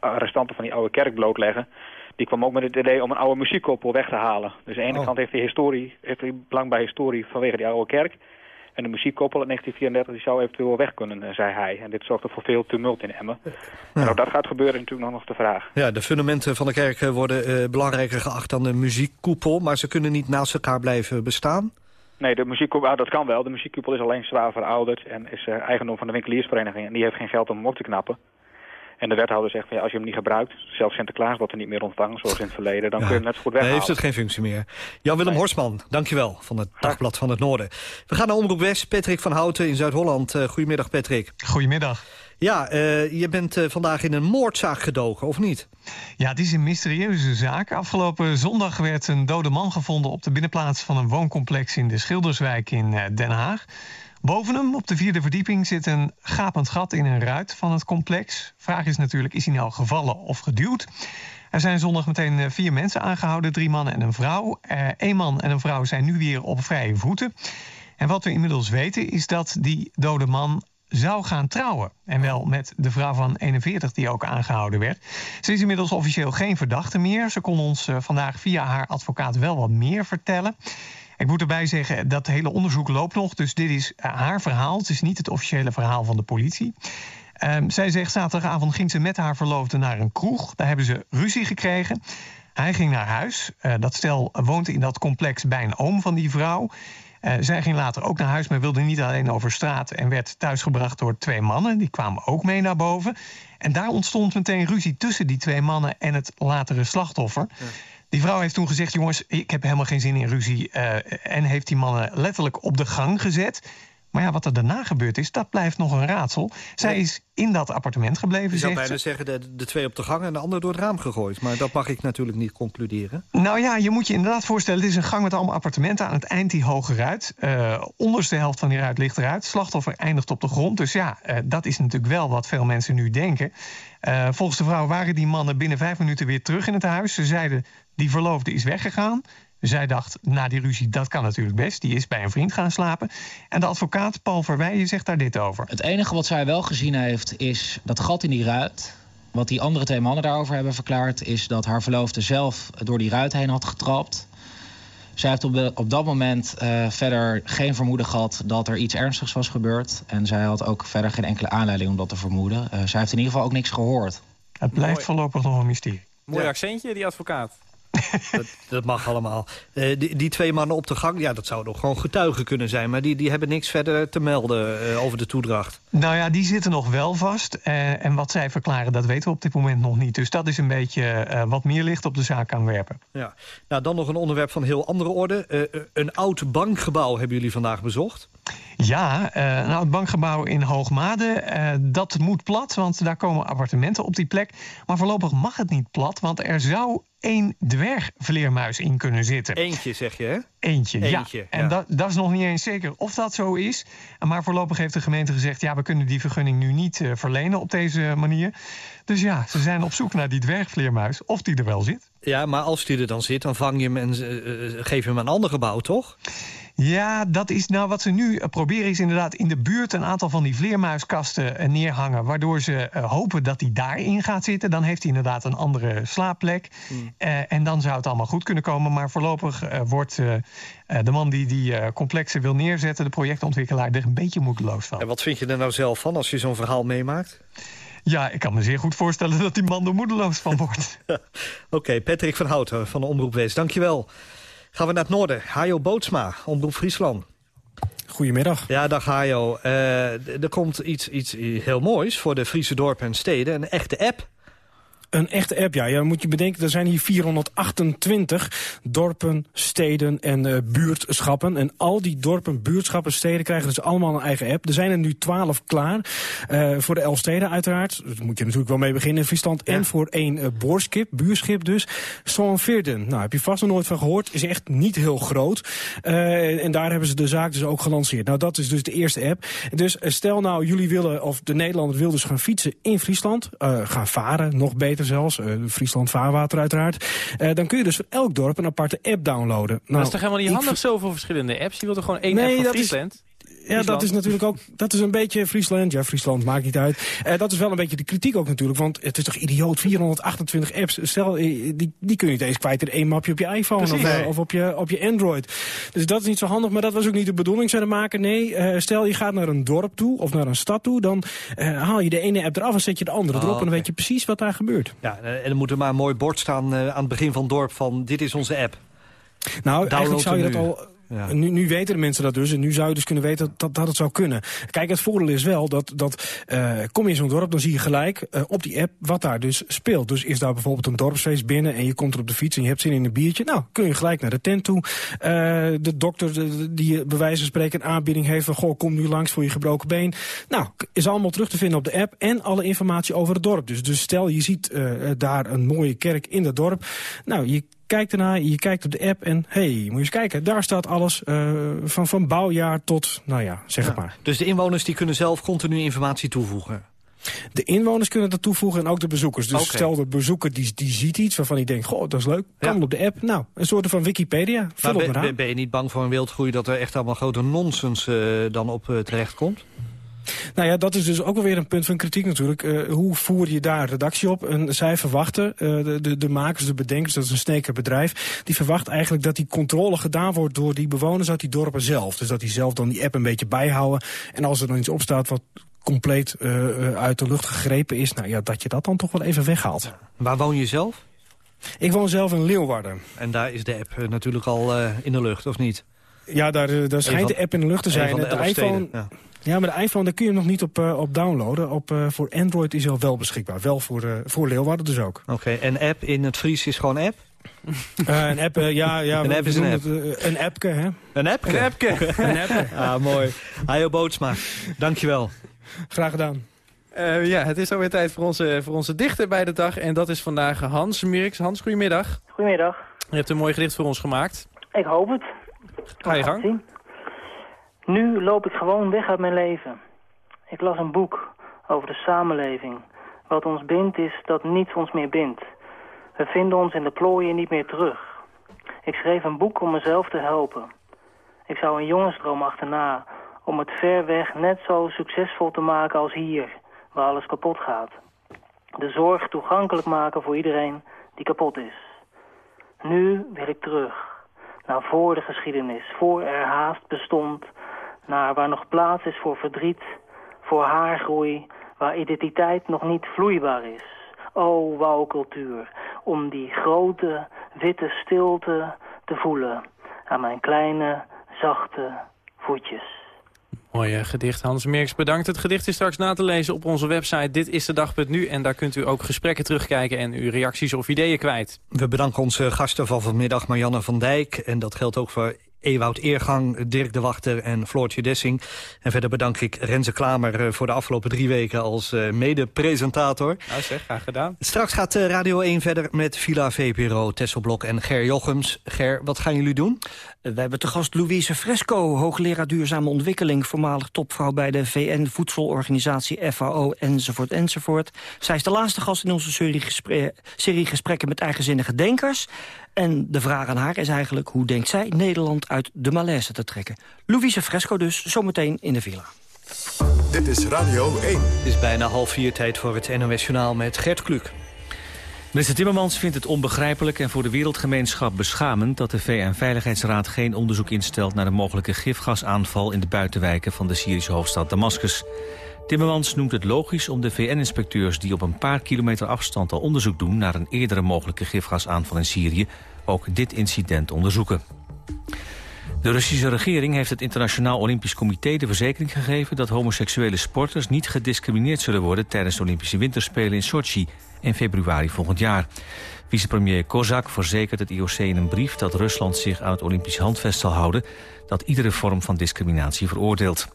restanten van die oude kerk blootleggen. Die kwam ook met het idee om een oude muziekkoppel weg te halen. Dus aan de ene Oh. kant heeft hij, historie, heeft hij belang bij historie vanwege die oude kerk. En de muziekkoppel in 1934 die zou eventueel weg kunnen, eh, zei hij. En dit zorgde voor veel tumult in Emmen. En of dat gaat gebeuren is natuurlijk nog de vraag. Ja, de fundamenten van de kerk eh, worden eh, belangrijker geacht dan de muziekkoepel. Maar ze kunnen niet naast elkaar blijven bestaan. Nee, de muziekkoepel, ah, dat kan wel. De muziekkoepel is alleen zwaar verouderd en is eigendom van de winkeliersvereniging. En die heeft geen geld om hem op te knappen. En de wethouder zegt, van, ja, als je hem niet gebruikt, zelfs Sinterklaas wordt er niet meer ontvangen, zoals in het verleden, dan Ja. kun je hem net zo goed Dan weghalen. heeft het geen functie meer. Jan-Willem Horsman, dankjewel, van het Dagblad van het Noorden. We gaan naar Omroep West, Patrick van Houten in Zuid-Holland. Eh, goedemiddag, Patrick. Goedemiddag. Ja, eh, je bent eh, vandaag in een moordzaak gedoken, of niet? Ja, het is een mysterieuze zaak. Afgelopen zondag werd een dode man gevonden op de binnenplaats van een wooncomplex in de Schilderswijk in eh, Den Haag. Boven hem, op de vierde verdieping, zit een gapend gat in een ruit van het complex. Vraag is natuurlijk, is hij nou gevallen of geduwd? Er zijn zondag meteen eh, vier mensen aangehouden, drie mannen en een vrouw. Eén man en een vrouw zijn nu weer op vrije voeten. En wat we inmiddels weten is dat die dode man zou gaan trouwen. En wel met de vrouw van 41 die ook aangehouden werd. Ze is inmiddels officieel geen verdachte meer. Ze kon ons eh, vandaag via haar advocaat wel wat meer vertellen. Ik moet erbij zeggen, dat hele onderzoek loopt nog. Dus dit is eh, haar verhaal. Het is niet het officiële verhaal van de politie. Ehm, zij zegt zaterdagavond ging ze met haar verloofde naar een kroeg. Daar hebben ze ruzie gekregen. Hij ging naar huis. Eh, dat stel woont in dat complex bij een oom van die vrouw. Eh, zij ging later ook naar huis, maar wilde niet alleen over straat... en werd thuisgebracht door twee mannen. Die kwamen ook mee naar boven. En daar ontstond meteen ruzie tussen die twee mannen... en het latere slachtoffer. Die vrouw heeft toen gezegd: jongens, ik heb helemaal geen zin in ruzie. eh, en heeft die mannen letterlijk op de gang gezet. Maar ja, wat er daarna gebeurd is, dat blijft nog een raadsel. Zij is in dat appartement gebleven, Je zou bijna ze. zeggen de, de twee op de gang en de ander door het raam gegooid. Maar dat mag ik natuurlijk niet concluderen. Nou ja, je moet je inderdaad voorstellen... het is een gang met allemaal appartementen. Aan het eind die hoge ruit. Eh onderste helft van die ruit ligt eruit. Slachtoffer eindigt op de grond. Dus ja, eh, dat is natuurlijk wel wat veel mensen nu denken. Volgens de vrouw waren die mannen binnen vijf minuten weer terug in het huis. Ze zeiden, die verloofde is weggegaan. Zij dacht, na die ruzie, dat kan natuurlijk best. Die is bij een vriend gaan slapen. En de advocaat Paul Verweijen zegt daar dit over. Het enige wat zij wel gezien heeft is dat gat in die ruit. Wat die andere twee mannen daarover hebben verklaard... is dat haar verloofde zelf door die ruit heen had getrapt. Zij heeft op, de- op dat moment eh, verder geen vermoeden gehad dat er iets ernstigs was gebeurd. En zij had ook verder geen enkele aanleiding om dat te vermoeden. Eh, zij heeft in ieder geval ook niks gehoord. Het blijft voorlopig nog een mysterie. Mooi Ja. accentje, die advocaat. Dat, dat mag allemaal. Eh, die, die twee mannen op de gang, ja, dat zouden ook gewoon getuigen kunnen zijn. Maar die, die hebben niks verder te melden eh, over de toedracht. Nou ja, die zitten nog wel vast. Eh, en wat zij verklaren, dat weten we op dit moment nog niet. Dus dat is een beetje wat meer licht op de zaak kan werpen. Ja. Nou, dan nog een onderwerp van heel andere orde. Een oud bankgebouw hebben jullie vandaag bezocht. Ja, nou, het bankgebouw in Hoogmade, dat moet plat, want daar komen appartementen op die plek. Maar voorlopig mag het niet plat, want er zou één dwergvleermuis in kunnen zitten. Eentje, zeg je, hè? Eentje, Eentje, ja. ja. En dat, dat is nog niet eens zeker of dat zo is. Maar voorlopig heeft de gemeente gezegd... ja, we kunnen die vergunning nu niet eh, verlenen op deze manier. Dus ja, ze zijn op zoek naar die dwergvleermuis, of die er wel zit. Ja, maar als die er dan zit, dan vang je hem en eh, eh, geef je hem een ander gebouw, toch? Ja, dat is nou wat ze nu eh, proberen is inderdaad in de buurt een aantal van die vleermuiskasten neerhangen. Waardoor ze hopen dat hij daarin gaat zitten. Dan heeft hij inderdaad een andere slaapplek. Eh, en dan zou het allemaal goed kunnen komen. Maar voorlopig wordt de man die die complexen wil neerzetten, de projectontwikkelaar, er een beetje moedeloos van. En wat vind je er nou zelf van als je zo'n verhaal meemaakt? Ja, ik kan me zeer goed voorstellen dat die man er moedeloos van wordt. Oké, Patrick van Houten van de Omroep Wees, dankjewel. Gaan we naar het noorden. Hajo Bootsma, Omroep Friesland. Goedemiddag. Ja, dag Hajo. Eh, d- er komt iets, iets heel moois voor de Friese dorpen en steden. Een echte app. Een echte app, ja. ja. Moet je bedenken, er zijn hier 428 dorpen, steden en eh, buurtschappen. En al die dorpen, buurtschappen, steden krijgen dus allemaal een eigen app. Er zijn er nu 12 klaar. Eh, voor de elf steden uiteraard. Daar moet je natuurlijk wel mee beginnen in Friesland. En voor één eh, boorschip, buurschip dus. Zoonveerden. Nou, heb je vast nog nooit van gehoord. Is echt niet heel groot. En daar hebben ze de zaak dus ook gelanceerd. Nou, dat is dus de eerste app. Dus stel nou, jullie willen, of de Nederlander wil dus gaan fietsen in Friesland. gaan varen, nog beter zelfs. eh, Friesland Vaarwater uiteraard. Eh, dan kun je dus voor elk dorp een aparte app downloaden. Nou, dat is toch helemaal niet ik handig, zoveel verschillende apps? Je wilt er gewoon één Nee, app dat is- Friesland? ja, dat is natuurlijk ook. Dat is een beetje Friesland. Ja, Friesland maakt niet uit. Eh, dat is wel een beetje de kritiek ook natuurlijk. Want het is toch idioot, 428 apps. Stel, eh, die, die kun je niet eens kwijt in één mapje op je iPhone of, Precies. eh, Nee. of op, je, op je Android. Dus dat is niet zo handig. Maar dat was ook niet de bedoeling ze maken. Nee, stel je gaat naar een dorp toe of naar een stad toe. Dan haal je de ene app eraf en zet je de andere Ah, erop. En dan weet je precies wat daar gebeurt. Ja, en er moet er maar een mooi bord staan aan het begin van het dorp van... dit is onze app. Nou, eigenlijk zou je dat al... Nu, weten de mensen dat dus. En nu zou je dus kunnen weten dat, dat, het zou kunnen. Kijk, het voordeel is wel dat, dat eh, kom je in zo'n dorp, dan zie je gelijk eh, op die app wat daar dus speelt. Dus is daar bijvoorbeeld een dorpsfeest binnen en je komt er op de fiets en je hebt zin in een biertje. Nou, kun je gelijk naar de tent toe. Eh, de dokter die bij wijze van spreken een aanbieding heeft van goh, kom nu langs voor je gebroken been. Nou, is allemaal terug te vinden op de app en alle informatie over het dorp. Dus, dus stel je ziet daar een mooie kerk in dat dorp. Nou, je kijkt ernaar, je kijkt op de app en hey, moet je eens kijken, daar staat alles eh, van, van bouwjaar tot, nou ja, zeg het maar. Dus de inwoners die kunnen zelf continu informatie toevoegen. De inwoners kunnen dat toevoegen en ook de bezoekers. Dus stel de bezoeker die, die ziet iets waarvan hij denkt, goh, dat is leuk, kan op de app. Nou, een soort van Wikipedia, Maar ben, ben- je niet bang voor een wildgroei... dat er echt allemaal grote nonsens eh, dan op uh, terecht komt? Nou ja, dat is dus ook wel weer een punt van kritiek natuurlijk. Uh, hoe voer je daar redactie op? En zij verwachten, uh, de, de, de makers, de bedenkers, dat is een snekerbedrijf... die verwacht eigenlijk dat die controle gedaan wordt door die bewoners uit die dorpen zelf. Dus dat die zelf dan die app een beetje bijhouden. En als er dan iets opstaat wat compleet uh, uit de lucht gegrepen is... Nou ja, dat je dat dan toch wel even weghaalt. Waar woon je zelf? Ik woon zelf in Leeuwarden. En daar is de app natuurlijk al in de lucht, of niet? Ja, daar, daar schijnt van, de app in de lucht te zijn. De, de iPhone, ja. Ja. maar de iPhone daar kun je hem nog niet op, uh, op downloaden. Op, uh, voor Android is hij wel beschikbaar. Wel voor, uh, voor Leeuwarden dus ook. Oké, okay. en app in het Fries is gewoon app? Uh, een app, uh, ja, ja. Een app is een app. Het, uh, een appke, hè? Een appke? Een appke. een appke. ah, mooi. Hajo Bootsma, dankjewel. Graag gedaan. Uh, ja, het is alweer tijd voor onze, voor onze dichter bij de dag. En dat is vandaag Hans Mirks. Hans, goedemiddag. Goedemiddag. Je hebt een mooi gedicht voor ons gemaakt. Ik hoop het. Ga je gang. Nu loop ik gewoon weg uit mijn leven. Ik las een boek over de samenleving. Wat ons bindt is dat niets ons meer bindt. We vinden ons in de plooien niet meer terug. Ik schreef een boek om mezelf te helpen. Ik zou een jongensdroom achterna om het ver weg net zo succesvol te maken als hier, waar alles kapot gaat. De zorg toegankelijk maken voor iedereen die kapot is. Nu wil ik terug, naar voor de geschiedenis, voor er haast bestond, naar waar nog plaats is voor verdriet, voor haargroei, waar identiteit nog niet vloeibaar is. O, wauw cultuur, om die grote, witte stilte te voelen aan mijn kleine, zachte voetjes. Mooi gedicht, Hans Merks. Bedankt. Het gedicht is straks na te lezen op onze website Dit is de dag.nu. En daar kunt u ook gesprekken terugkijken en uw reacties of ideeën kwijt. We bedanken onze gasten van vanmiddag, Marianne van Dijk. En dat geldt ook voor Ewout Eergang, Dirk de Wachter en Floortje Dessing. En verder bedank ik Renze Klamer eh, voor de afgelopen drie weken als uh, mede-presentator. Nou zeg, graag gedaan. Straks gaat uh, Radio 1 verder met Villa VPRO, Tesselblok en Ger Jochems. Ger, wat gaan jullie doen? We hebben te gast Louise Fresco, hoogleraar duurzame ontwikkeling... voormalig topvrouw bij de VN-voedselorganisatie FAO, enzovoort, enzovoort. Zij is de laatste gast in onze serie, gespre serie gesprekken met eigenzinnige denkers. En de vraag aan haar is eigenlijk... hoe denkt zij Nederland uit de malaise te trekken? Louise Fresco dus, zometeen in de villa. Dit is Radio 1. Het is bijna half vier tijd voor het NOS Journaal met Gert Kluk. Minister Timmermans vindt het onbegrijpelijk en voor de wereldgemeenschap beschamend... dat de VN-veiligheidsraad geen onderzoek instelt naar een mogelijke gifgasaanval... in de buitenwijken van de Syrische hoofdstad Damascus. Timmermans noemt het logisch om de VN-inspecteurs... die op een paar kilometer afstand al onderzoek doen... naar een eerdere mogelijke gifgasaanval in Syrië... ook dit incident onderzoeken. De Russische regering heeft het Internationaal Olympisch Comité de verzekering gegeven dat homoseksuele sporters niet gediscrimineerd zullen worden tijdens de Olympische Winterspelen in Sochi in februari volgend jaar. Vicepremier Kozak verzekert het IOC in een brief dat Rusland zich aan het Olympisch handvest zal houden dat iedere vorm van discriminatie veroordeelt.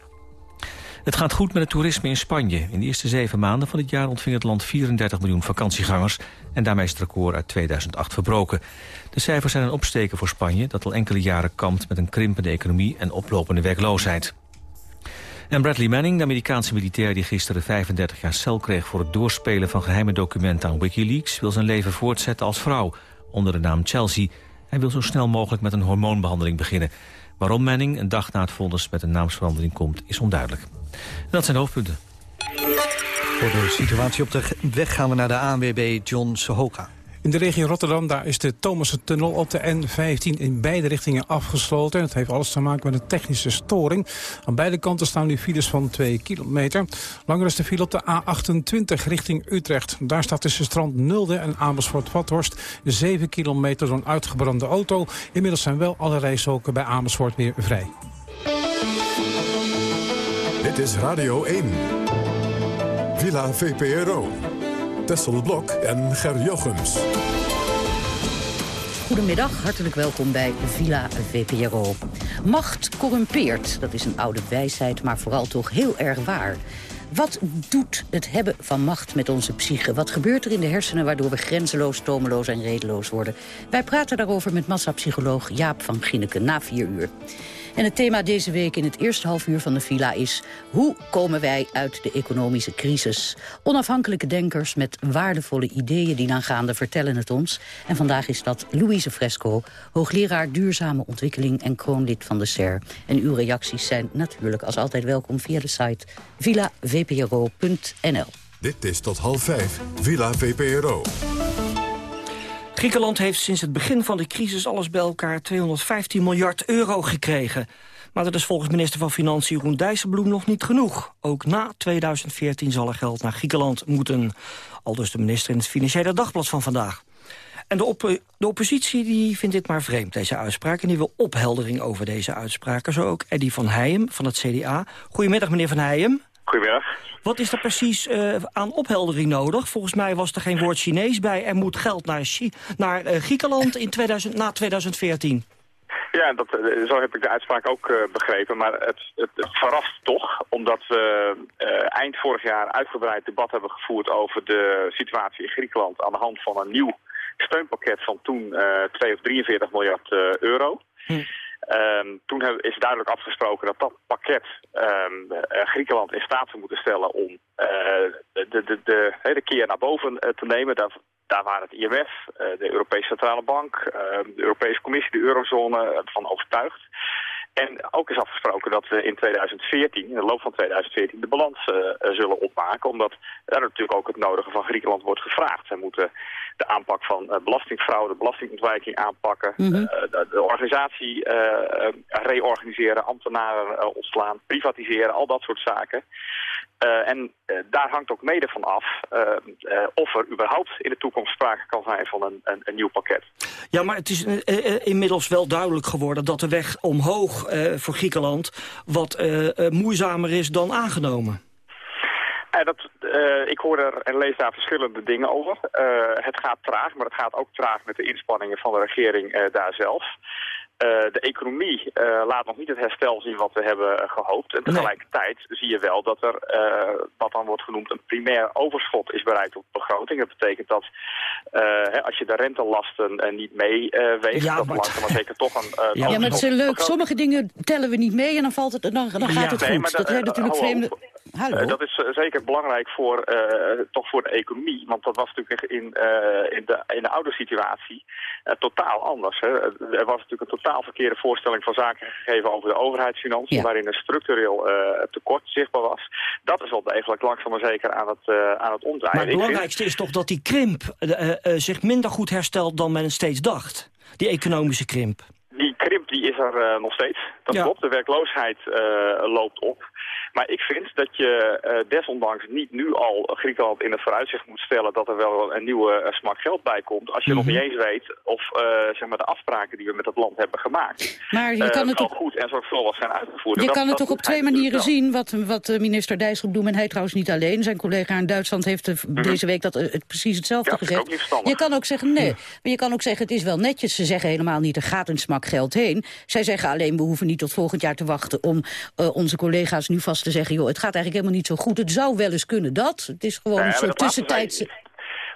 Het gaat goed met het toerisme in Spanje. In de eerste zeven maanden van het jaar ontving het land 34 miljoen vakantiegangers... en daarmee is het record uit 2008 verbroken. De cijfers zijn een opsteken voor Spanje... dat al enkele jaren kampt met een krimpende economie en oplopende werkloosheid. Bradley Manning, de Amerikaanse militair die gisteren 35 jaar cel kreeg... voor het doorspelen van geheime documenten aan Wikileaks... wil zijn leven voortzetten als vrouw, onder de naam Chelsea. Hij wil zo snel mogelijk met een hormoonbehandeling beginnen. Waarom Manning een dag na het vonnis met een naamsverandering komt, is onduidelijk. Dat zijn de hoofdpunten. Voor de situatie op de weg gaan we naar de ANWB John Sohoka. In de regio Rotterdam daar is de Thomassen-tunnel op de N15 in beide richtingen afgesloten. Het heeft alles te maken met een technische storing. Aan beide kanten staan nu files van 2 kilometer. Langer is de file op de A28 richting Utrecht. Daar staat tussen Strand Nulde en Amersfoort-Vathorst 7 kilometer een uitgebrande auto. Inmiddels zijn wel alle rijstroken bij Amersfoort weer vrij. Dit is Radio 1. Villa VPRO. Tessel Blok en Ger Jochems. Goedemiddag, hartelijk welkom bij Villa VPRO. Macht corrumpeert, dat is een oude wijsheid, maar vooral toch heel erg waar. Wat doet het hebben van macht met onze psyche? Wat gebeurt er in de hersenen waardoor we grenzeloos, tomeloos en redeloos worden? Wij praten daarover met massapsycholoog Jaap van Ginneke na vier uur. En het thema deze week in het eerste half uur van de villa is... hoe komen wij uit de economische crisis? Onafhankelijke denkers met waardevolle ideeën die gaande vertellen het ons. En vandaag is dat Louise Fresco, hoogleraar duurzame ontwikkeling... en kroonlid van de SER. En uw reacties zijn natuurlijk als altijd welkom via de site villavpro.nl. Dit is tot half vijf, Villa VPRO. Griekenland heeft sinds het begin van de crisis alles bij elkaar 215 miljard euro gekregen. Maar dat is volgens minister van Financiën Jeroen Dijsselbloem nog niet genoeg. Ook na 2014 zal er geld naar Griekenland moeten. Al dus de minister in het Financiële Dagblad van vandaag. En de, op de oppositie die vindt dit maar vreemd, deze uitspraak. En die wil opheldering over deze uitspraken. Zo ook Eddy van Heijem van het CDA. Goedemiddag, meneer van Heijem. Goedemiddag. Wat is er precies uh, aan opheldering nodig? Volgens mij was er geen woord Chinees bij. Er moet geld naar, Chi naar uh, Griekenland in 2000, na 2014. Ja, dat, uh, zo heb ik de uitspraak ook begrepen. Maar het, het, het, verrast toch, omdat we eind vorig jaar uitgebreid debat hebben gevoerd over de situatie in Griekenland aan de hand van een nieuw steunpakket van toen 2 of 43 miljard euro. Hm. Um, toen is duidelijk afgesproken dat dat pakket um, Griekenland in staat zou moeten stellen om uh, de, de, de, keer naar boven uh, te nemen. Daar, daar waren het IMF, de Europese Centrale Bank, ehm, de Europese Commissie, de Eurozone van overtuigd. En ook is afgesproken dat we in 2014, in de loop van 2014, de balans uh, zullen opmaken. Omdat daar natuurlijk ook het nodige van Griekenland wordt gevraagd. Zij moeten de aanpak van uh, belastingfraude, belastingontwijking aanpakken. Mm -hmm. de, de, organisatie reorganiseren, ambtenaren ontslaan, privatiseren, al dat soort zaken. Uh, en uh, daar hangt ook mede van af uh, of er überhaupt in de toekomst sprake kan zijn van een, een, een nieuw pakket. Ja, maar het is inmiddels wel duidelijk geworden dat de weg omhoog voor Griekenland wat moeizamer is dan aangenomen. dat, ik hoor er en lees daar verschillende dingen over. het gaat traag, maar het gaat ook traag met de inspanningen van de regering daar zelf. Eh, de economie eh, laat nog niet het herstel zien wat we hebben eh, gehoopt. En tegelijkertijd zie je wel dat er, wat dan wordt genoemd, een primair overschot is bereikt op de begroting. Dat betekent dat hè, als je de rentelasten niet meeweegt, Ja, dat maar- langzaam maar zeker toch een... Ja, maar het is leuk. Sommige dingen tellen we niet mee en dan, valt het, dan, dan gaat het nee, goed. maar dat zijn natuurlijk hallo. vreemde... Hallo. Dat is zeker belangrijk voor, toch voor de economie. Want dat was natuurlijk in, in, de, in de oude situatie totaal anders. Hè. Er was natuurlijk een totaal verkeerde voorstelling van zaken gegeven over de overheidsfinanciën... Ja. waarin een structureel eh, tekort zichtbaar was. Dat is wel degelijk langzaam maar zeker aan het, eh, aan het omdraaien. Maar het belangrijkste is toch dat die krimp eh, zich minder goed herstelt dan men steeds dacht. Die economische krimp. Die krimp die is er nog steeds. Dat Ja. klopt, de werkloosheid loopt op. Maar ik vind dat je eh, desondanks niet nu al Griekenland in het vooruitzicht moet stellen dat er wel een nieuwe eh, smak geld bij komt. Als je nog Mhm. niet eens weet of eh, zeg maar de afspraken die we met het land hebben gemaakt Maar je kan het op- goed en zorgvuldig zijn uitgevoerd. Je dat- kan het toch op twee manieren zien, wat, wat minister Dijsselbloem doet. En hij trouwens niet alleen. Zijn collega in Duitsland heeft eh, deze week dat, het precies hetzelfde Mhm. Ja, gezegd. ook je kan ook zeggen, nee. Maar je kan ook zeggen, het is wel netjes. Ze zeggen helemaal niet, er gaat een smak geld heen. Zij zeggen alleen, we hoeven niet tot volgend jaar te wachten... om onze collega's nu vast te zeggen... joh, het gaat eigenlijk helemaal niet zo goed. Het zou wel eens kunnen dat. Het is gewoon Nee, een soort tussentijdse...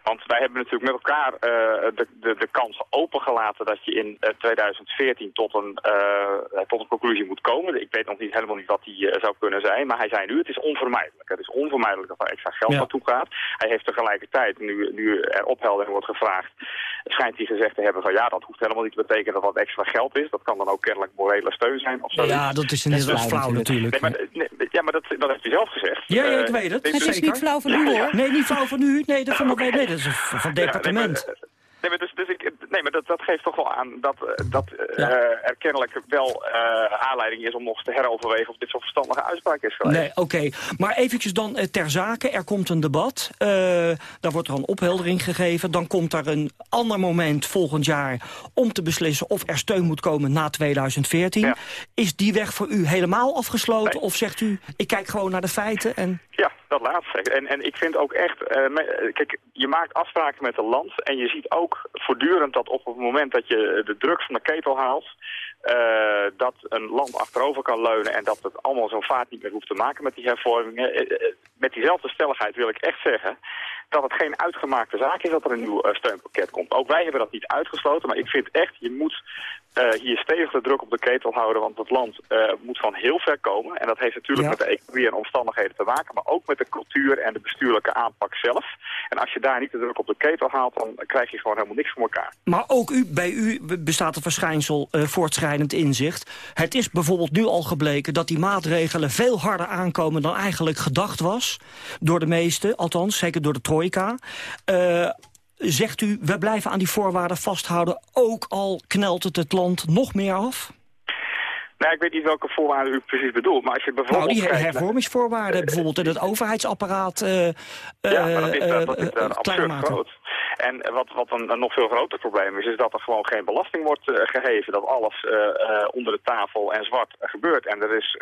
Want wij hebben natuurlijk met elkaar eh, de, de, de kans opengelaten dat je in eh, 2014 tot een, eh, tot een conclusie moet komen. Ik weet nog niet helemaal niet wat die eh, zou kunnen zijn, maar hij zei nu het is onvermijdelijk. Het is onvermijdelijk dat er extra geld Ja. naartoe gaat. Hij heeft tegelijkertijd, nu, nu er opheldering wordt gevraagd, schijnt hij gezegd te hebben van ja, dat hoeft helemaal niet te betekenen dat dat extra geld is. Dat kan dan ook kennelijk morele steun zijn of zo. Ja, dat is inderdaad flauw natuurlijk. Nee, maar, nee, ja, maar dat, dat heeft hij zelf gezegd. Ja, ja, ik Eh, weet het. zeker. is niet flauw van u, hoor. Nee, niet flauw van u. Nee, dat, van, nee, dat is van het departement. Ja, nee, maar, nee, maar, dus, dus ik, nee, maar dat, dat geeft toch wel aan dat, eh, dat eh, er kennelijk wel eh, aanleiding is om nog eens te heroverwegen of dit zo'n verstandige uitspraak is geweest. Nee, oké. Maar eventjes dan eh, ter zake. Er komt een debat. eh, daar wordt er een opheldering gegeven. Dan komt er een ander moment volgend jaar... om te beslissen of er steun moet komen na 2014. Is die weg voor u helemaal afgesloten? Of zegt u, ik kijk gewoon naar de feiten en... Ja, dat laatste. En, en ik vind ook echt, eh, kijk, je maakt afspraken met een land en je ziet ook voortdurend dat op het moment dat je de druk van de ketel haalt, eh, dat een land achterover kan leunen en dat het allemaal zo'n vaart niet meer hoeft te maken met die hervormingen. Eh, eh, Met diezelfde stelligheid wil ik echt zeggen dat het geen uitgemaakte zaak is dat er een nieuw steunpakket komt. Ook wij hebben dat niet uitgesloten, maar ik vind echt, je moet eh, hier stevig de druk op de ketel houden, want het land eh, moet van heel ver komen. En dat heeft natuurlijk Ja. met de economie en omstandigheden te maken, maar ook met de cultuur en de bestuurlijke aanpak zelf. En als je daar niet de druk op de ketel haalt, dan krijg je gewoon helemaal niks voor elkaar. Maar ook u, bij u bestaat het verschijnsel eh, voortschrijdend inzicht. Het is bijvoorbeeld nu al gebleken dat die maatregelen veel harder aankomen dan eigenlijk gedacht was. Door de meesten, althans, zeker door de trojka. Eh, zegt u, we blijven aan die voorwaarden vasthouden, ook al knelt het het land nog meer af? Nou, ik weet niet welke voorwaarden u precies bedoelt, maar als je bijvoorbeeld Nou, die hervormingsvoorwaarden, bijvoorbeeld in het overheidsapparaat eh Ja, maar dat is, eh, dat is eh, absurd maken. groot. En wat, wat een, een nog veel groter probleem is, is dat er gewoon geen belasting wordt eh, geheven. Dat alles eh, eh, onder de tafel en zwart gebeurt. En er is,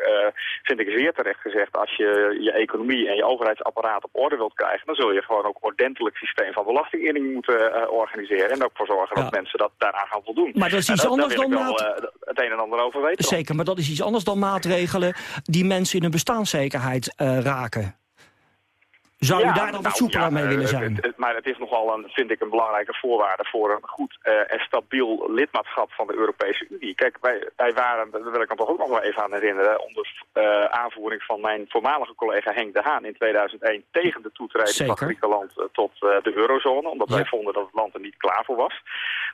vind ik zeer terecht gezegd, als je je economie en je overheidsapparaat op orde wilt krijgen, dan zul je gewoon ook ordentelijk systeem van belastinginning moeten organiseren. En ook voor zorgen dat mensen dat daaraan gaan voldoen. Maar dat is iets daar anders dan wel, het een en ander over weten. Zeker, maar dat is iets anders dan maatregelen die mensen in hun bestaanszekerheid raken. Zou u Ja, daar dan nou, soepeler ja, mee willen eh, zijn? het- het- maar het is nogal, een, vind ik, een belangrijke voorwaarde voor een goed eh, en stabiel lidmaatschap van de Europese Unie. Kijk, wij, wij waren, daar wil ik me toch ook nog wel even aan herinneren, onder eh, aanvoering van mijn voormalige collega Henk de Haan in 2001 tegen de toetreding Zeker. van Griekenland tot de eurozone, omdat wij vonden dat het land er niet klaar voor was.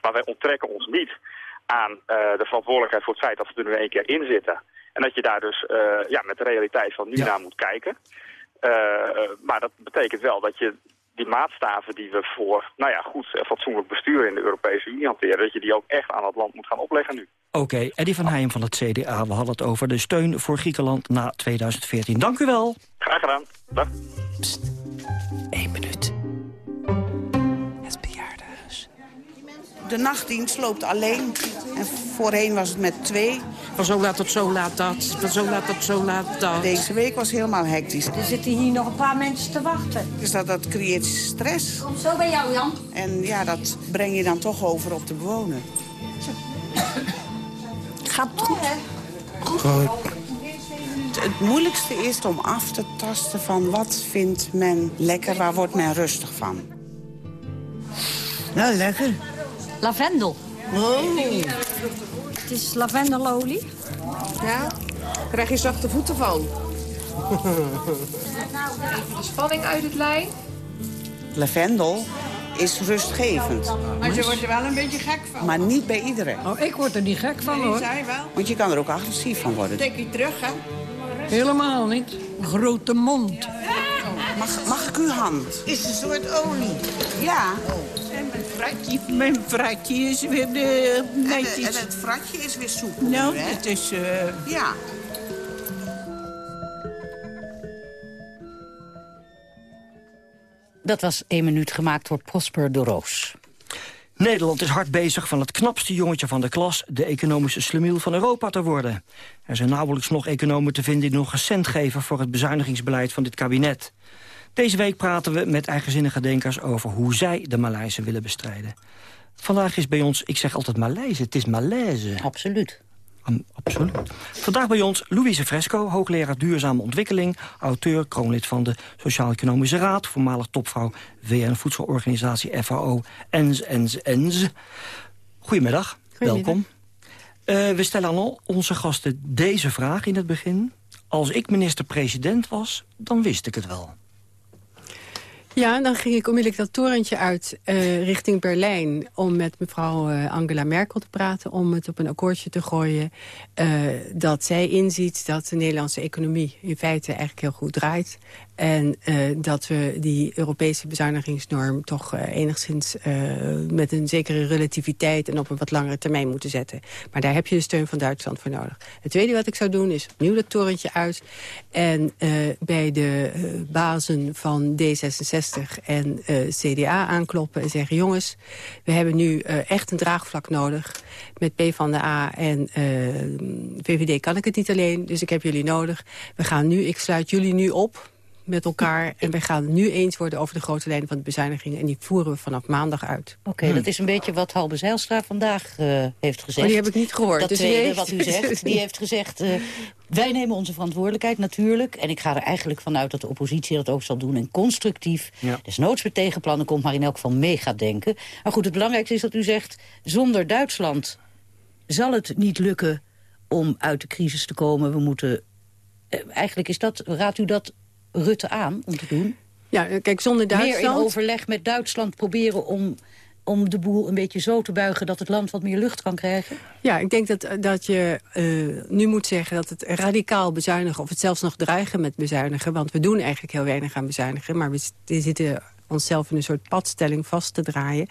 Maar wij onttrekken ons niet aan de verantwoordelijkheid voor het feit dat we er nu één keer in zitten. En dat je daar dus ja, met de realiteit van nu naar moet kijken. Eh, maar dat betekent wel dat je die maatstaven die we voor nou ja, goed en fatsoenlijk bestuur in de Europese Unie hanteren, dat je die ook echt aan het land moet gaan opleggen nu. Oké, Eddie van Heijem van het CDA. We hadden het over de steun voor Griekenland na 2014. Dank u wel. Graag gedaan. Dag. Eén minuut. De nachtdienst loopt alleen. En voorheen was het met twee. Van zo laat tot zo laat dat. Van zo laat tot zo laat dat. Deze week was helemaal hectisch. Er zitten hier nog een paar mensen te wachten. Dus dat, dat creëert stress. Kom zo bij jou, Jan. En ja, dat breng je dan toch over op de bewoner. Gaat het goed? Goed. Het, het moeilijkste is om af te tasten van wat vindt men lekker, waar wordt men rustig van. Nou, lekker. Lavendel. Oh. Het is lavendelolie. Ja, krijg je zachte voeten van. Even de spanning uit het lijn. Lavendel is rustgevend. Maar je wordt er wel een beetje gek van. Maar niet bij iedereen. Oh, ik word er niet gek van, Nee, hoor. zij wel. Want je kan er ook agressief van worden. Steek je terug, hè? Helemaal niet. Grote mond. Mag, mag ik uw hand? Is een soort olie. Ja. Mijn fratje, mijn fratje is weer de En, netjes. de- en het fratje is weer soepel. Nou, hè? het is... eh, Ja. Dat was één minuut gemaakt door Prosper de Roos. Nederland is hard bezig van het knapste jongetje van de klas... de economische slemiel van Europa te worden. Er zijn nauwelijks nog economen te vinden die nog een cent geven... voor het bezuinigingsbeleid van dit kabinet. Deze week praten we met eigenzinnige denkers over hoe zij de Maleisen willen bestrijden. Vandaag is bij ons, ik zeg altijd Maleise, het is Malaise. Absoluut. absoluut. Vandaag bij ons Louise Fresco, hoogleraar duurzame ontwikkeling... auteur, kroonlid van de Sociaal-Economische Raad... voormalig topvrouw VN-voedselorganisatie FAO, ens, ens, ens. Goedemiddag, welkom. Eh, we stellen aan al onze gasten deze vraag in het begin. Als ik minister-president was, dan wist ik het wel. Ja, dan ging ik onmiddellijk dat torentje uit eh, richting Berlijn... om met mevrouw eh, Angela Merkel te praten, om het op een akkoordje te gooien... eh, dat zij inziet dat de Nederlandse economie in feite eigenlijk heel goed draait... en eh, dat we die Europese bezuinigingsnorm toch eh, enigszins eh, met een zekere relativiteit... en op een wat langere termijn moeten zetten. Maar daar heb je de steun van Duitsland voor nodig. Het tweede wat ik zou doen is opnieuw dat torentje uit... en bij de bazen van D66 en CDA aankloppen en zeggen... jongens, we hebben nu echt een draagvlak nodig. Met PvdA en eh, VVD kan ik het niet alleen, dus ik heb jullie nodig. We gaan nu, ik sluit jullie nu op met elkaar... en wij gaan het nu eens worden over de grote lijnen van de bezuinigingen... en die voeren we vanaf maandag uit. Oké, dat is een beetje wat Halbe Zijlstra vandaag eh, heeft gezegd. Oh, die heb ik niet gehoord. Dat Dus tweede wie wat u zegt. Die heeft gezegd, eh, wij nemen onze verantwoordelijkheid natuurlijk. En ik ga er eigenlijk vanuit dat de oppositie dat ook zal doen. En constructief, Ja. desnoods met tegenplannen komt... maar in elk geval mee gaat denken. Maar goed, het belangrijkste is dat u zegt... zonder Duitsland zal het niet lukken om uit de crisis te komen. We moeten... eh, eigenlijk is dat, raadt u dat Rutte aan om te doen? Ja, kijk, zonder Meer in Duitsland... overleg met Duitsland proberen om, om de boel een beetje zo te buigen... dat het land wat meer lucht kan krijgen? Ja, ik denk dat, dat je eh, nu moet zeggen dat het radicaal bezuinigen... of het zelfs nog dreigen met bezuinigen... want we doen eigenlijk heel weinig aan bezuinigen... maar we zitten onszelf in een soort padstelling vast te draaien...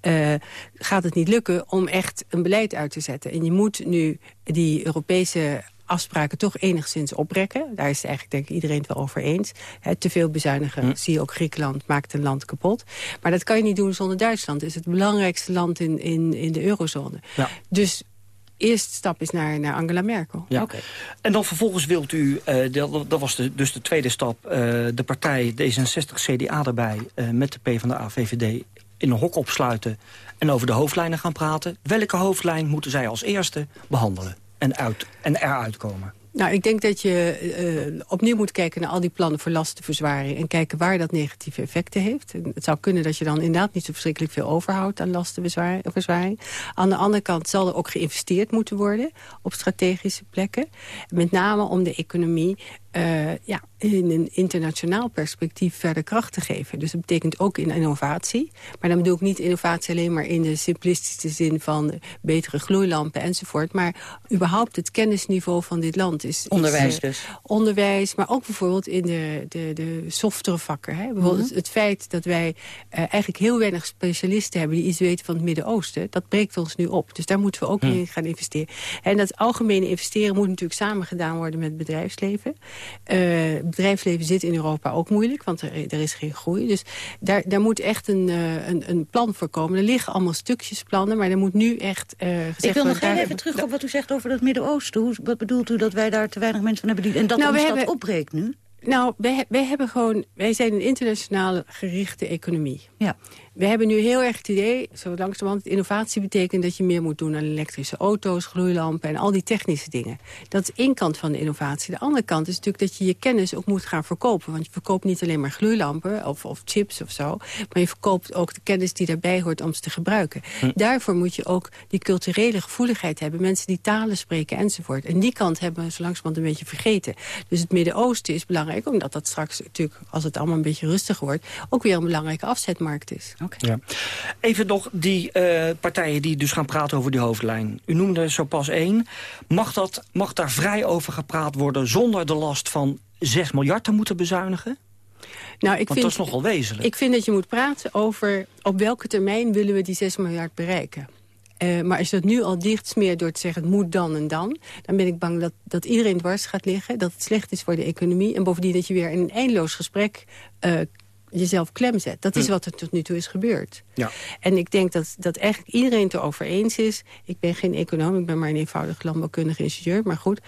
eh, gaat het niet lukken om echt een beleid uit te zetten. En je moet nu die Europese afspraken toch enigszins oprekken. Daar is eigenlijk denk ik iedereen het wel over eens. Te veel bezuinigen, zie je ook Griekenland, maakt een land kapot. Maar dat kan je niet doen zonder Duitsland. Het is het belangrijkste land in, in, in de eurozone. Ja. Dus eerste stap is naar, naar Angela Merkel. Ja. En dan vervolgens wilt u, eh, dat, dat was de, dus de tweede stap... eh, de partij D66, CDA erbij, eh, met de PvdA, VVD... in een hok opsluiten en over de hoofdlijnen gaan praten. Welke hoofdlijn moeten zij als eerste behandelen en, uit, en eruit komen? Nou, ik denk dat je eh, opnieuw moet kijken naar al die plannen voor lastenverzwaring... en kijken waar dat negatieve effecten heeft. Het zou kunnen dat je dan inderdaad niet zo verschrikkelijk veel overhoudt... aan lastenverzwaring. Aan de andere kant zal er ook geïnvesteerd moeten worden... op strategische plekken. Met name om de economie eh, ja, in een internationaal perspectief verder kracht te geven. Dus dat betekent ook in innovatie. Maar dan bedoel ik niet innovatie alleen maar in de simplistische zin van betere gloeilampen enzovoort. Maar überhaupt het kennisniveau van dit land is... Onderwijs eh, dus. Onderwijs, maar ook bijvoorbeeld in de, de, de softere vakken. Hè? Bijvoorbeeld Mhm. het feit dat wij eh, eigenlijk heel weinig specialisten hebben... die iets weten van het Midden-Oosten, dat breekt ons nu op. Dus daar moeten we ook Mhm. in gaan investeren. En dat algemene investeren moet natuurlijk samen gedaan worden met het bedrijfsleven. Eh, bedrijfsleven zit in Europa ook moeilijk, want er, er is geen groei. Dus daar, daar moet echt een, eh, een, een plan voor komen. Er liggen allemaal stukjes plannen, maar er moet nu echt eh gezegd Ik wil nog daar- even terug op wat u zegt over het Midden-Oosten. Wat bedoelt u dat wij daar te weinig mensen van hebben? Die, en dat Nou, ons dat opbreekt nu? Nou, wij, wij hebben gewoon, wij zijn een internationaal gerichte economie. Ja. We hebben nu heel erg het idee, zo langzamerhand, innovatie betekent dat je meer moet doen aan elektrische auto's, gloeilampen en al die technische dingen. Dat is één kant van de innovatie. De andere kant is natuurlijk dat je je kennis ook moet gaan verkopen. Want je verkoopt niet alleen maar gloeilampen of, of chips of zo, maar je verkoopt ook de kennis die daarbij hoort om ze te gebruiken. Hm. Daarvoor moet je ook die culturele gevoeligheid hebben, mensen die talen spreken enzovoort. En die kant hebben we zo langzamerhand een beetje vergeten. Dus het Midden-Oosten is belangrijk, omdat dat straks natuurlijk, als het allemaal een beetje rustiger wordt, ook weer een belangrijke afzetmarkt is. Ja. Even nog die eh, partijen die dus gaan praten over die hoofdlijn. U noemde zo pas één. Mag, dat, mag daar vrij over gepraat worden zonder de last van 6 miljard te moeten bezuinigen? Nou, ik Want vind, dat is nogal wezenlijk. Ik vind dat je moet praten over op welke termijn willen we die 6 miljard bereiken. Eh, maar als je dat nu al dicht smeert door te zeggen... het moet dan en dan... dan ben ik bang dat, dat iedereen dwars gaat liggen. Dat het slecht is voor de economie. En bovendien dat je weer in een eindeloos gesprek... eh, jezelf klem zet. Dat is Hm. wat er tot nu toe is gebeurd. Ja. En ik denk dat, dat eigenlijk iedereen het erover eens is. Ik ben geen econoom, ik ben maar een eenvoudig landbouwkundige ingenieur. Maar goed,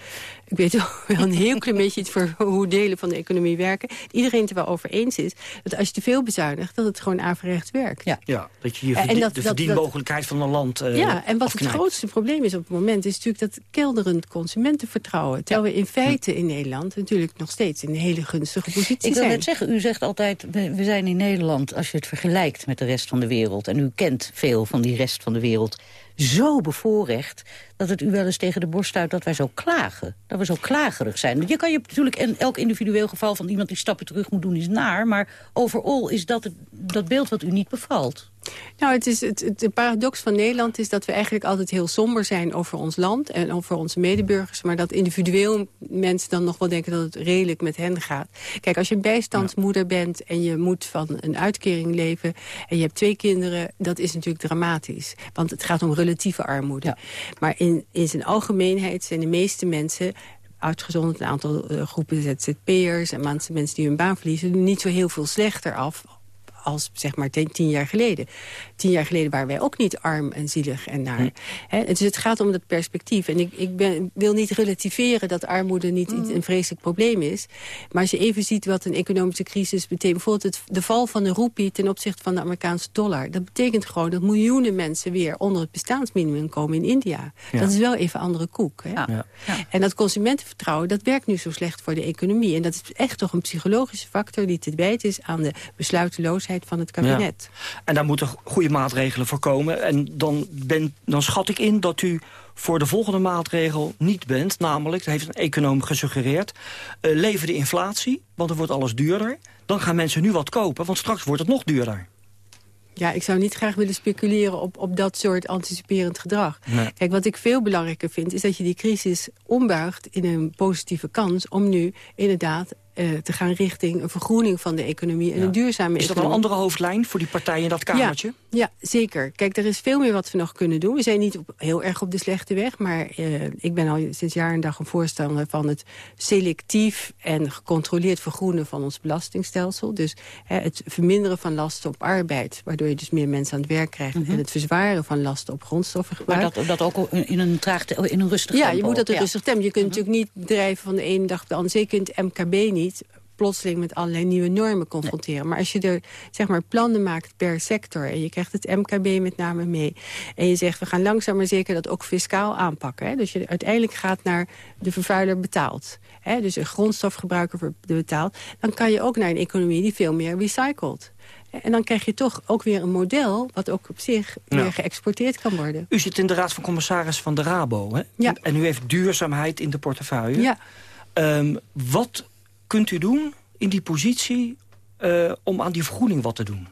ik weet wel wel een heel klein beetje iets voor hoe delen van de economie werken. Iedereen het er wel over eens is dat als je te veel bezuinigt... dat het gewoon averechts werkt. Ja, dat je je En verdien- dat- de verdienmogelijkheid van een land eh ja, en wat afknijpt. het grootste probleem is op het moment... is natuurlijk dat kelderend consumentenvertrouwen. Terwijl we in feite in Nederland natuurlijk nog steeds... in een hele gunstige positie Ik wil zijn. net zeggen, u zegt altijd, we zijn in Nederland... als je het vergelijkt met de rest van de wereld... en u kent veel van die rest van de wereld... zo bevoorrecht dat het u wel eens tegen de borst stuit dat wij zo klagen. Dat we zo klagerig zijn. Je kan je natuurlijk, en elk individueel geval van iemand die stappen terug moet doen is naar... maar overal is dat dat beeld wat u niet bevalt. Nou, het is het, de paradox van Nederland is dat we eigenlijk altijd heel somber zijn over ons land en over onze medeburgers. Maar dat individueel mensen dan nog wel denken dat het redelijk met hen gaat. Kijk, als je een bijstandsmoeder bent en je moet van een uitkering leven en je hebt twee kinderen, dat is natuurlijk dramatisch. Want het gaat om relatieve armoede. Maar in, in zijn algemeenheid zijn de meeste mensen uitgezonderd een aantal eh, groepen ZZP'ers en mensen mensen die hun baan verliezen, niet zo heel veel slechter af als zeg maar tien, tien jaar geleden. Tien jaar geleden waren wij ook niet arm en zielig en naar. Hè, dus het gaat om dat perspectief. En ik, ik ben, wil niet relativeren dat armoede niet iets, een vreselijk probleem is. Maar als je even ziet wat een economische crisis betekent... bijvoorbeeld het, de val van de roepie ten opzichte van de Amerikaanse dollar... dat betekent gewoon dat miljoenen mensen weer onder het bestaansminimum komen in India. Ja. Dat is wel even andere koek. Hè? Ja. En dat consumentenvertrouwen, dat werkt nu zo slecht voor de economie. En dat is echt toch een psychologische factor die te wijten is aan de besluiteloosheid van het kabinet. Ja. En daar moeten goede maatregelen voor komen. En dan, ben, dan schat ik in dat u voor de volgende maatregel niet bent. Namelijk, dat heeft een econoom gesuggereerd... Uh, leven de inflatie, want dan wordt alles duurder. Dan gaan mensen nu wat kopen, want straks wordt het nog duurder. Ja, ik zou niet graag willen speculeren op, op dat soort anticiperend gedrag. Nee. Kijk, wat ik veel belangrijker vind... is dat je die crisis ombuigt in een positieve kans... om nu inderdaad uh, te gaan richting een vergroening van de economie... en Ja. een duurzame Is dat economie. een andere hoofdlijn voor die partijen in dat kamertje? Ja, ja, zeker. Kijk, er is veel meer wat we nog kunnen doen. We zijn niet op, heel erg op de slechte weg, maar uh, ik ben al sinds jaar en dag een voorstander van het selectief en gecontroleerd vergroenen van ons belastingstelsel. Dus hè, het verminderen van lasten op arbeid, waardoor je dus meer mensen aan het werk krijgt. Mhm. En het verzwaren van lasten op grondstoffengebruik. Maar dat, dat ook in een, traag, in een rustig Ja, tempo. je moet dat een Ja. rustig tempo. Je kunt natuurlijk niet bedrijven van de ene dag op de andere. Zeker het MKB niet plotseling met allerlei nieuwe normen confronteren. Maar als je er zeg maar, plannen maakt per sector... en je krijgt het MKB met name mee... en je zegt, we gaan langzaam maar zeker dat ook fiscaal aanpakken. Hè? Dus je uiteindelijk gaat naar de vervuiler betaalt. Hè? Dus een grondstofgebruiker betaalt. Dan kan je ook naar een economie die veel meer recycelt. En dan krijg je toch ook weer een model... wat ook op zich weer geëxporteerd kan worden. U zit in de raad van commissaris van de Rabo, hè? Ja. En u heeft duurzaamheid in de portefeuille. Ja. Ehm, wat kunt u doen in die positie eh, om aan die vergroening wat te doen?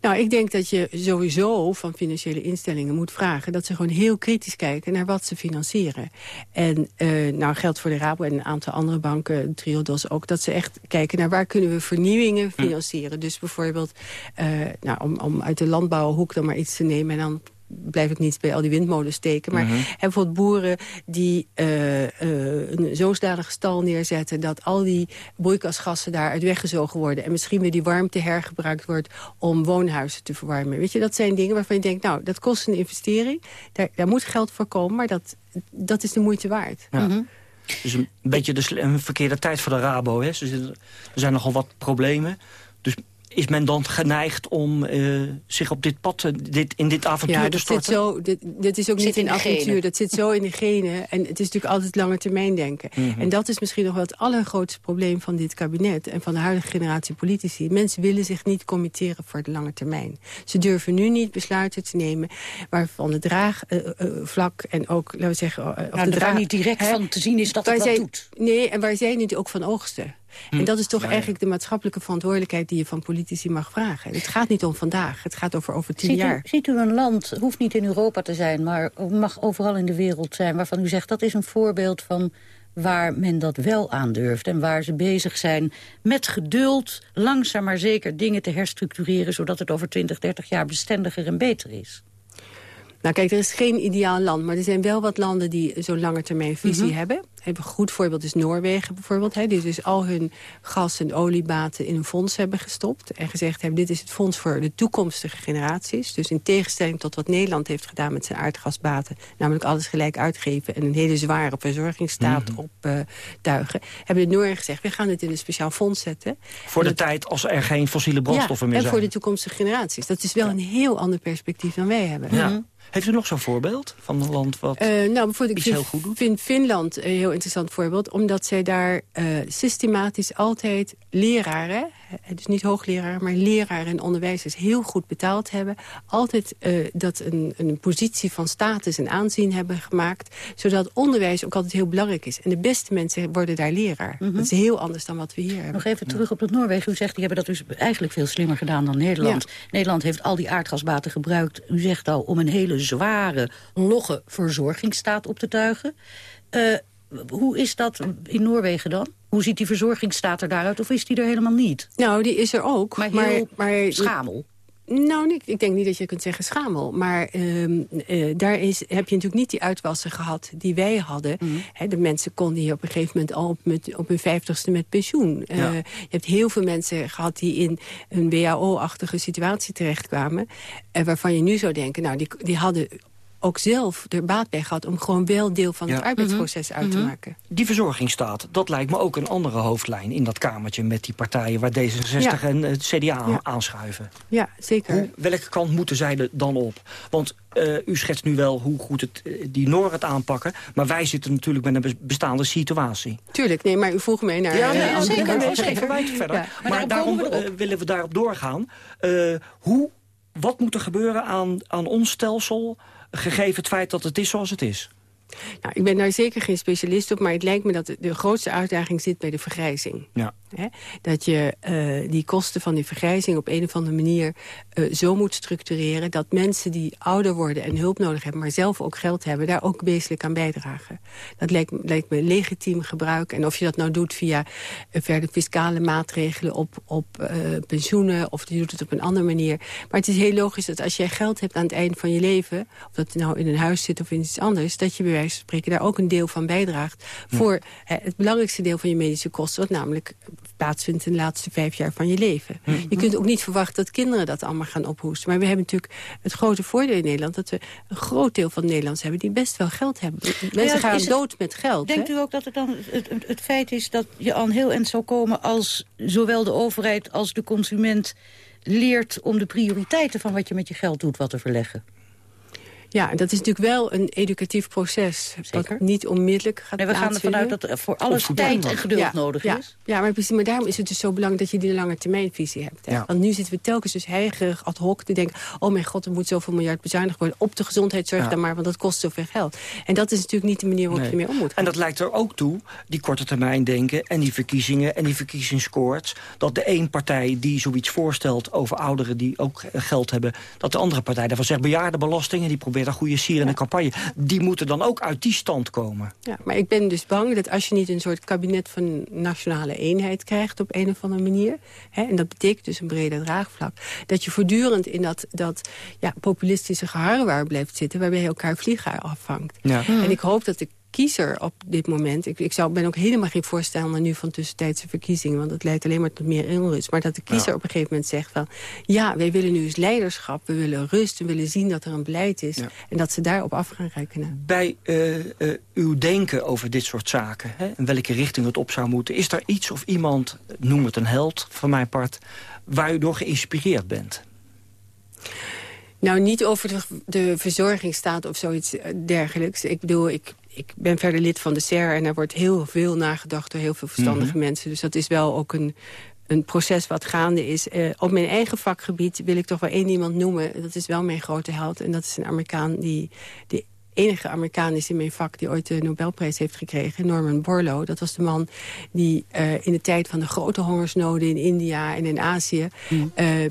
Nou, ik denk dat je sowieso van financiële instellingen moet vragen... dat ze gewoon heel kritisch kijken naar wat ze financieren. En uh, nou geldt voor de Rabo en een aantal andere banken, Triodos ook... dat ze echt kijken naar waar kunnen we vernieuwingen financieren. Dus bijvoorbeeld, uh, nou, om, om uit de landbouwhoek dan maar iets te nemen... en dan blijf ik niet bij al die windmolens steken. Maar Mhm. en bijvoorbeeld boeren die uh, uh, een stal neerzetten... dat al die broeikasgassen daaruit weggezogen worden... en misschien weer die warmte hergebruikt wordt om woonhuizen te verwarmen. Weet je, dat zijn dingen waarvan je denkt, nou, dat kost een investering. Daar, daar moet geld voor komen, maar dat, dat is de moeite waard. Ja. Dus een beetje de een verkeerde tijd voor de Rabo. Hè? Er zijn nogal wat problemen. Dus is men dan geneigd om uh, zich op dit pad, dit, in dit avontuur ja, te starten? Zit zo, dit, dit is ook Zit niet in een de avontuur, genen. dat zit zo in de genen. En het is natuurlijk altijd lange termijn denken. Mhm. En dat is misschien nog wel het allergrootste probleem van dit kabinet... en van de huidige generatie politici. Mensen willen zich niet committeren voor de lange termijn. Ze durven nu niet besluiten te nemen waarvan het draagvlak en ook, laten we zeggen... uh, of Nou, de waar niet direct hè, van te zien is dat het wat zij- doet. Nee, en waar zij niet ook van oogsten. Hm. En dat is toch Ja, ja. eigenlijk de maatschappelijke verantwoordelijkheid... die je van politici mag vragen. Het gaat niet om vandaag, het gaat over over tien Ziet jaar. u, ziet u een land, hoeft niet in Europa te zijn... maar mag overal in de wereld zijn... waarvan u zegt dat is een voorbeeld van waar men dat wel aandurft... en waar ze bezig zijn met geduld... langzaam maar zeker dingen te herstructureren... zodat het over 20, 30 jaar bestendiger en beter is. Nou kijk, er is geen ideaal land, maar er zijn wel wat landen die zo'n lange termijn visie Mhm. hebben. Een goed voorbeeld is Noorwegen bijvoorbeeld. Hè, die dus al hun gas- en oliebaten in een fonds hebben gestopt. En gezegd hebben, dit is het fonds voor de toekomstige generaties. Dus in tegenstelling tot wat Nederland heeft gedaan met zijn aardgasbaten. Namelijk alles gelijk uitgeven en een hele zware verzorgingsstaat optuigen. hebben de Noorwegen gezegd, we gaan het in een speciaal fonds zetten. Voor de tijd als er geen fossiele brandstoffen ja, meer en zijn. voor de toekomstige generaties. Dat is wel een heel ander perspectief dan wij hebben. Ja. Heeft u nog zo'n voorbeeld van een land wat Eh, nou, bijvoorbeeld, ik iets vind, heel goed doet? vind Finland een heel interessant voorbeeld... omdat zij daar eh, systematisch altijd leraren... hè, dus niet hoogleraren, maar leraren en onderwijzers... heel goed betaald hebben. Altijd eh, dat een, een positie van status en aanzien hebben gemaakt... zodat onderwijs ook altijd heel belangrijk is. En de beste mensen worden daar leraar. Dat is heel anders dan wat we hier hebben. Nog even terug op dat Noorwegen. U zegt, die hebben dat dus eigenlijk veel slimmer gedaan dan Nederland. Nederland heeft al die aardgasbaten gebruikt, u zegt al... om een hele zware, logge verzorgingsstaat op te tuigen. Eh, hoe is dat in Noorwegen dan? Hoe ziet die verzorgingsstaat er daaruit? Of is die er helemaal niet? Nou, die is er ook. Maar maar, heel maar, schamel. Nou, niet, ik denk niet dat je kunt zeggen schamel. Maar ehm, eh, daar is, heb je natuurlijk niet die uitwassen gehad die wij hadden. Hè, de mensen konden hier op een gegeven moment al op, met, op hun vijftigste met pensioen. Eh, je hebt heel veel mensen gehad die in een WHO-achtige situatie terechtkwamen. En waarvan je nu zou denken, nou, die, die hadden ook zelf er baat bij gehad... om gewoon wel deel van het arbeidsproces uit te Mhm. maken. Die verzorgingsstaat, dat lijkt me ook een andere hoofdlijn in dat kamertje... met die partijen waar D66 Ja. en het CDA Ja. aanschuiven. Ja, zeker. Hoe, welke kant moeten zij er dan op? Want eh, u schetst nu wel hoe goed het, eh, die Noren het aanpakken... maar wij zitten natuurlijk met een bes- bestaande situatie. Tuurlijk, nee, maar u vroeg mij naar... Ja, nee, eh, zeker, nee, zeker. Wij verder. Ja. Maar, daarom eh, willen we daarop doorgaan. Eh, hoe, wat moet er gebeuren aan, aan ons stelsel... gegeven het feit dat het is zoals het is? Nou, ik ben daar zeker geen specialist op, maar het lijkt me dat de, de grootste uitdaging zit bij de vergrijzing. Ja. Hè? Dat je eh, die kosten van die vergrijzing op een of andere manier eh, zo moet structureren... dat mensen die ouder worden en hulp nodig hebben, maar zelf ook geld hebben... daar ook wezenlijk aan bijdragen. Dat lijkt, lijkt me legitiem gebruik. En of je dat nou doet via eh, verder fiscale maatregelen op, op pensioenen... of je doet het op een andere manier. Maar het is heel logisch dat als jij geld hebt aan het eind van je leven... of dat nou in een huis zit of in iets anders... dat je bij wijze van spreken daar ook een deel van bijdraagt... voor het belangrijkste deel van je medische kosten... wat namelijk plaatsvindt in de laatste vijf jaar van je leven. Je kunt ook niet verwachten dat kinderen dat allemaal gaan ophoesten. Maar we hebben natuurlijk het grote voordeel in Nederland... dat we een groot deel van de Nederlanders hebben die best wel geld hebben. Mensen Ja, gaan het- dood met geld. Denkt hè? u ook dat het dan het, het, het feit is dat je al een heel eind zou komen... als zowel de overheid als de consument leert om de prioriteiten van wat je met je geld doet wat te verleggen? Ja, en dat is natuurlijk wel een educatief proces. Dat niet onmiddellijk gaat Nee, we gaan ervan uit dat er voor alles tijd en geduld nodig ja, is. Ja, maar, precies, maar daarom is het dus zo belangrijk dat je die lange termijnvisie hebt. Hè? Ja. Want nu zitten we telkens dus heigerig ad hoc te denken... oh mijn god, er moet zoveel miljard bezuinigd worden op de gezondheidszorg Ja. dan maar... want dat kost zoveel geld. En dat is natuurlijk niet de manier waarop Nee. je ermee om moet gaan. En dat lijkt er ook toe, die korte termijn denken... en die verkiezingen en die verkiezingskoorts... dat de één partij die zoiets voorstelt over ouderen die ook eh, geld hebben... dat de andere partij daarvan zegt bejaardenbelastingen... die probeert een goede sier in de campagne. Die moeten dan ook uit die stand komen. Ja, maar ik ben dus bang dat als je niet een soort kabinet van nationale eenheid krijgt op een of andere manier, hè, en dat betekent dus een breder draagvlak, dat je voortdurend in dat, dat ja, populistische geharrewar blijft zitten, waarbij je elkaar vliegen afvangt. Ja. En ik hoop dat de kiezer op dit moment... ik, ik zou, ben ook helemaal geen voorstander nu van tussentijdse verkiezingen... want dat leidt alleen maar tot meer onrust. Maar dat de kiezer op een gegeven moment zegt van... ja, wij willen nu eens leiderschap, we willen rust... we willen zien dat er een beleid is... en dat ze daarop af gaan rekenen. Bij uh, uh, uw denken over dit soort zaken... Hè, en welke richting het op zou moeten... is er iets of iemand, noem het een held van mijn part... waar u door geïnspireerd bent? Nou, niet over de, de verzorgingsstaat of zoiets dergelijks. Ik bedoel, ik, ik ben verder lid van de SER... en daar wordt heel veel nagedacht door heel veel verstandige mhm. mensen. Dus dat is wel ook een, een proces wat gaande is. Uh, op mijn eigen vakgebied wil ik toch wel één iemand noemen. Dat is wel mijn grote held. En dat is een Amerikaan die... de enige Amerikaan is in mijn vak die ooit de Nobelprijs heeft gekregen. Norman Borlaug. Dat was de man die uh, in de tijd van de grote hongersnoden in India en in Azië... Mm. Uh,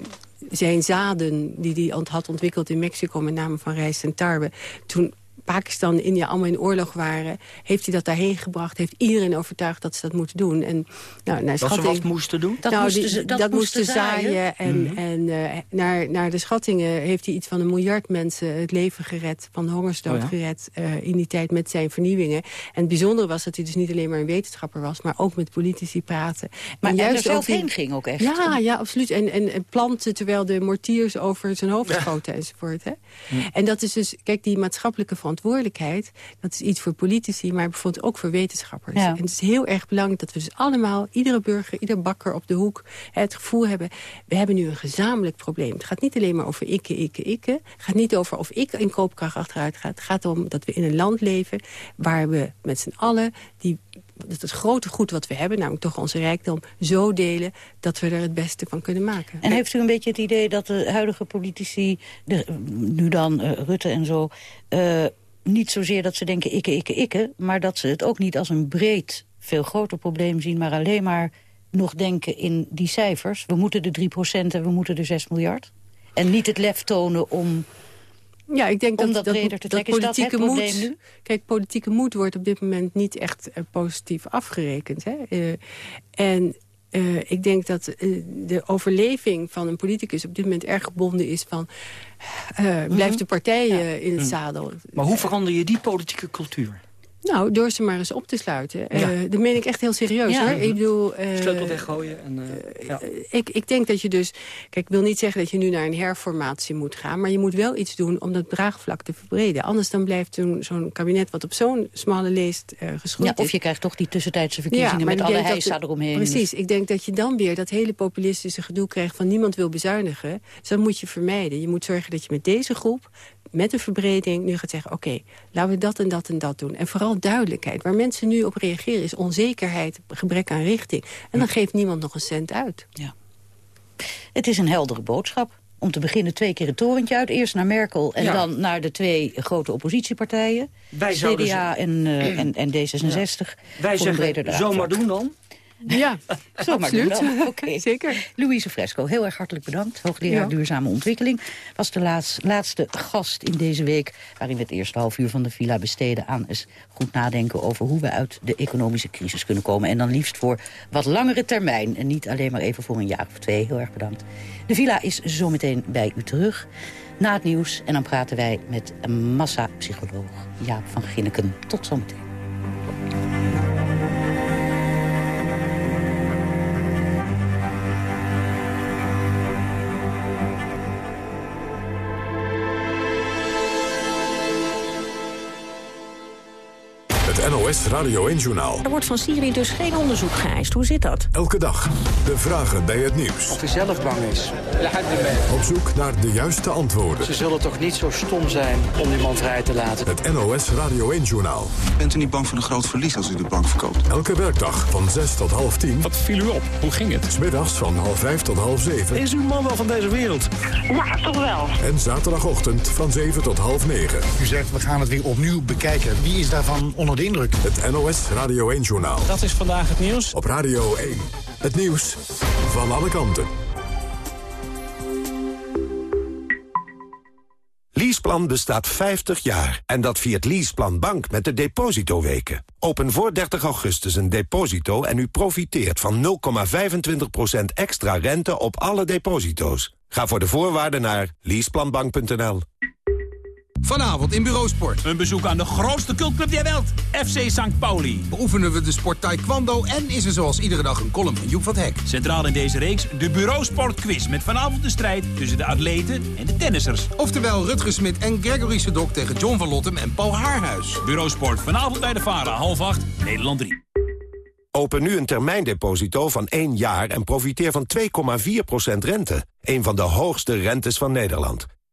zijn zaden die hij had ontwikkeld in Mexico... met name van rijst en tarwe... toen Pakistan en India allemaal in oorlog waren... heeft hij dat daarheen gebracht, heeft iedereen overtuigd dat ze dat moeten doen. En, nou, naar dat ze wat moesten doen? Dat nou, moesten ze, dat, dat moesten zaaien. En, mhm. en uh, naar, naar de schattingen heeft hij iets van een miljard mensen het leven gered... van hongersdood oh gered uh, in die tijd met zijn vernieuwingen. En het bijzondere was dat hij dus niet alleen maar een wetenschapper was... maar ook met politici praten. Maar en juist er zelf heen ging ook echt? Ja, ja absoluut. En, en, en, planten terwijl de mortiers over zijn hoofd schoten enzovoort. Hè? En dat is dus, kijk, die maatschappelijke verantwoordelijkheid verantwoordelijkheid... dat is iets voor politici, maar bijvoorbeeld ook voor wetenschappers. En het is heel erg belangrijk dat we dus allemaal, iedere burger, ieder bakker op de hoek... het gevoel hebben, we hebben nu een gezamenlijk probleem. Het gaat niet alleen maar over ikke, ikke, ikke. Het gaat niet over of ik in koopkracht achteruit ga. Het gaat om dat we in een land leven waar we met z'n allen... die dat het grote goed wat we hebben, namelijk toch onze rijkdom, zo delen dat we er het beste van kunnen maken. En heeft u een beetje het idee dat de huidige politici, de, nu dan uh, Rutte en zo, uh, niet zozeer dat ze denken ikke, ikke, ikke... maar dat ze het ook niet als een breed, veel groter probleem zien... maar alleen maar nog denken in die cijfers. We moeten de 3 en we moeten de 6 miljard. En niet het lef tonen om ja, ik denk om dat, dat, breder te trekken. Is dat het probleem moed, nu? Kijk, politieke moed wordt op dit moment niet echt uh, positief afgerekend. Hè? Uh, en uh, ik denk dat uh, de overleving van een politicus op dit moment erg gebonden is van... Uh, blijft de partij in het zadel. Maar hoe verander je die politieke cultuur? Nou, door ze maar eens op te sluiten. Ja. Uh, dat meen ik echt heel serieus, hoor. Ik bedoel... Uh, Sleutel weggooien. En, uh, ja. ik, ik denk dat je dus... Kijk, ik wil niet zeggen dat je nu naar een herformatie moet gaan... maar je moet wel iets doen om dat draagvlak te verbreden. Anders dan blijft zo'n kabinet wat op zo'n smalle leest uh, ja, Of je krijgt toch die tussentijdse verkiezingen met alle heisa eromheen. Precies, ik denk dat je dan weer dat hele populistische gedoe krijgt... van niemand wil bezuinigen. Dus dat moet je vermijden. Je moet zorgen dat je met deze groep met de verbreding nu gaat zeggen... oké, laten we dat en dat en dat doen. En vooral duidelijkheid. Waar mensen nu op reageren is onzekerheid, gebrek aan richting. En dan geeft niemand nog een cent uit. Ja. Het is een heldere boodschap. Om te beginnen twee keer het torentje uit. Eerst naar Merkel en dan naar de twee grote oppositiepartijen. Wij CDA en, uh, en, en, D66. Wij zeggen, zomaar doen dan. Ja, Zo absoluut. Oké, Zeker. Louise Fresco, heel erg hartelijk bedankt. Hoogleraar Duurzame Ontwikkeling. Was de laatste, laatste gast in deze week... waarin we het eerste half uur van de villa besteden aan... eens goed nadenken over hoe we uit de economische crisis kunnen komen. En dan liefst voor wat langere termijn. En niet alleen maar even voor een jaar of twee. Heel erg bedankt. De villa is zometeen bij u terug. Na het nieuws. En dan praten wij met massa-psycholoog Jaap van Ginneken. Tot zometeen. NOS Radio 1-journaal. Er wordt van Syrië dus geen onderzoek geëist. Hoe zit dat? Elke dag de vragen bij het nieuws. Of hij zelf bang is. Op zoek naar de juiste antwoorden. Ze zullen toch niet zo stom zijn om die man vrij te laten. Het NOS Radio 1-journaal. Bent u niet bang voor een groot verlies als u de bank verkoopt? Elke werkdag van 6 tot half 10. Wat viel u op? Hoe ging het? Smiddags van half 5 tot half 7. Is uw man wel van deze wereld? Ja, toch wel. En zaterdagochtend van 7 tot half 9. U zegt, we gaan het weer opnieuw bekijken. Wie is daarvan onder de indruk? Het NOS Radio 1-journaal. Dat is vandaag het nieuws. Op Radio 1. Het nieuws van alle kanten. Leaseplan bestaat 50 jaar. En dat viert Leaseplan Bank met de depositoweken. Open voor 30 augustus een deposito en u profiteert van 0,25% extra rente op alle deposito's. Ga voor de voorwaarden naar leaseplanbank.nl. Vanavond in Bureausport. Een bezoek aan de grootste cultclub der wereld, FC St. Pauli. Beoefenen we de sport taekwondo en is er zoals iedere dag een column van Joep van het Hek. Centraal in deze reeks de Bureausport quiz met vanavond de strijd tussen de atleten en de tennissers. Oftewel Rutger Smit en Gregory Sedok tegen John van Lottem en Paul Haarhuis. Bureausport vanavond bij de VARA, half acht, Nederland 3. Open nu een termijndeposito van 1 jaar en profiteer van 2,4% rente. Een van de hoogste rentes van Nederland.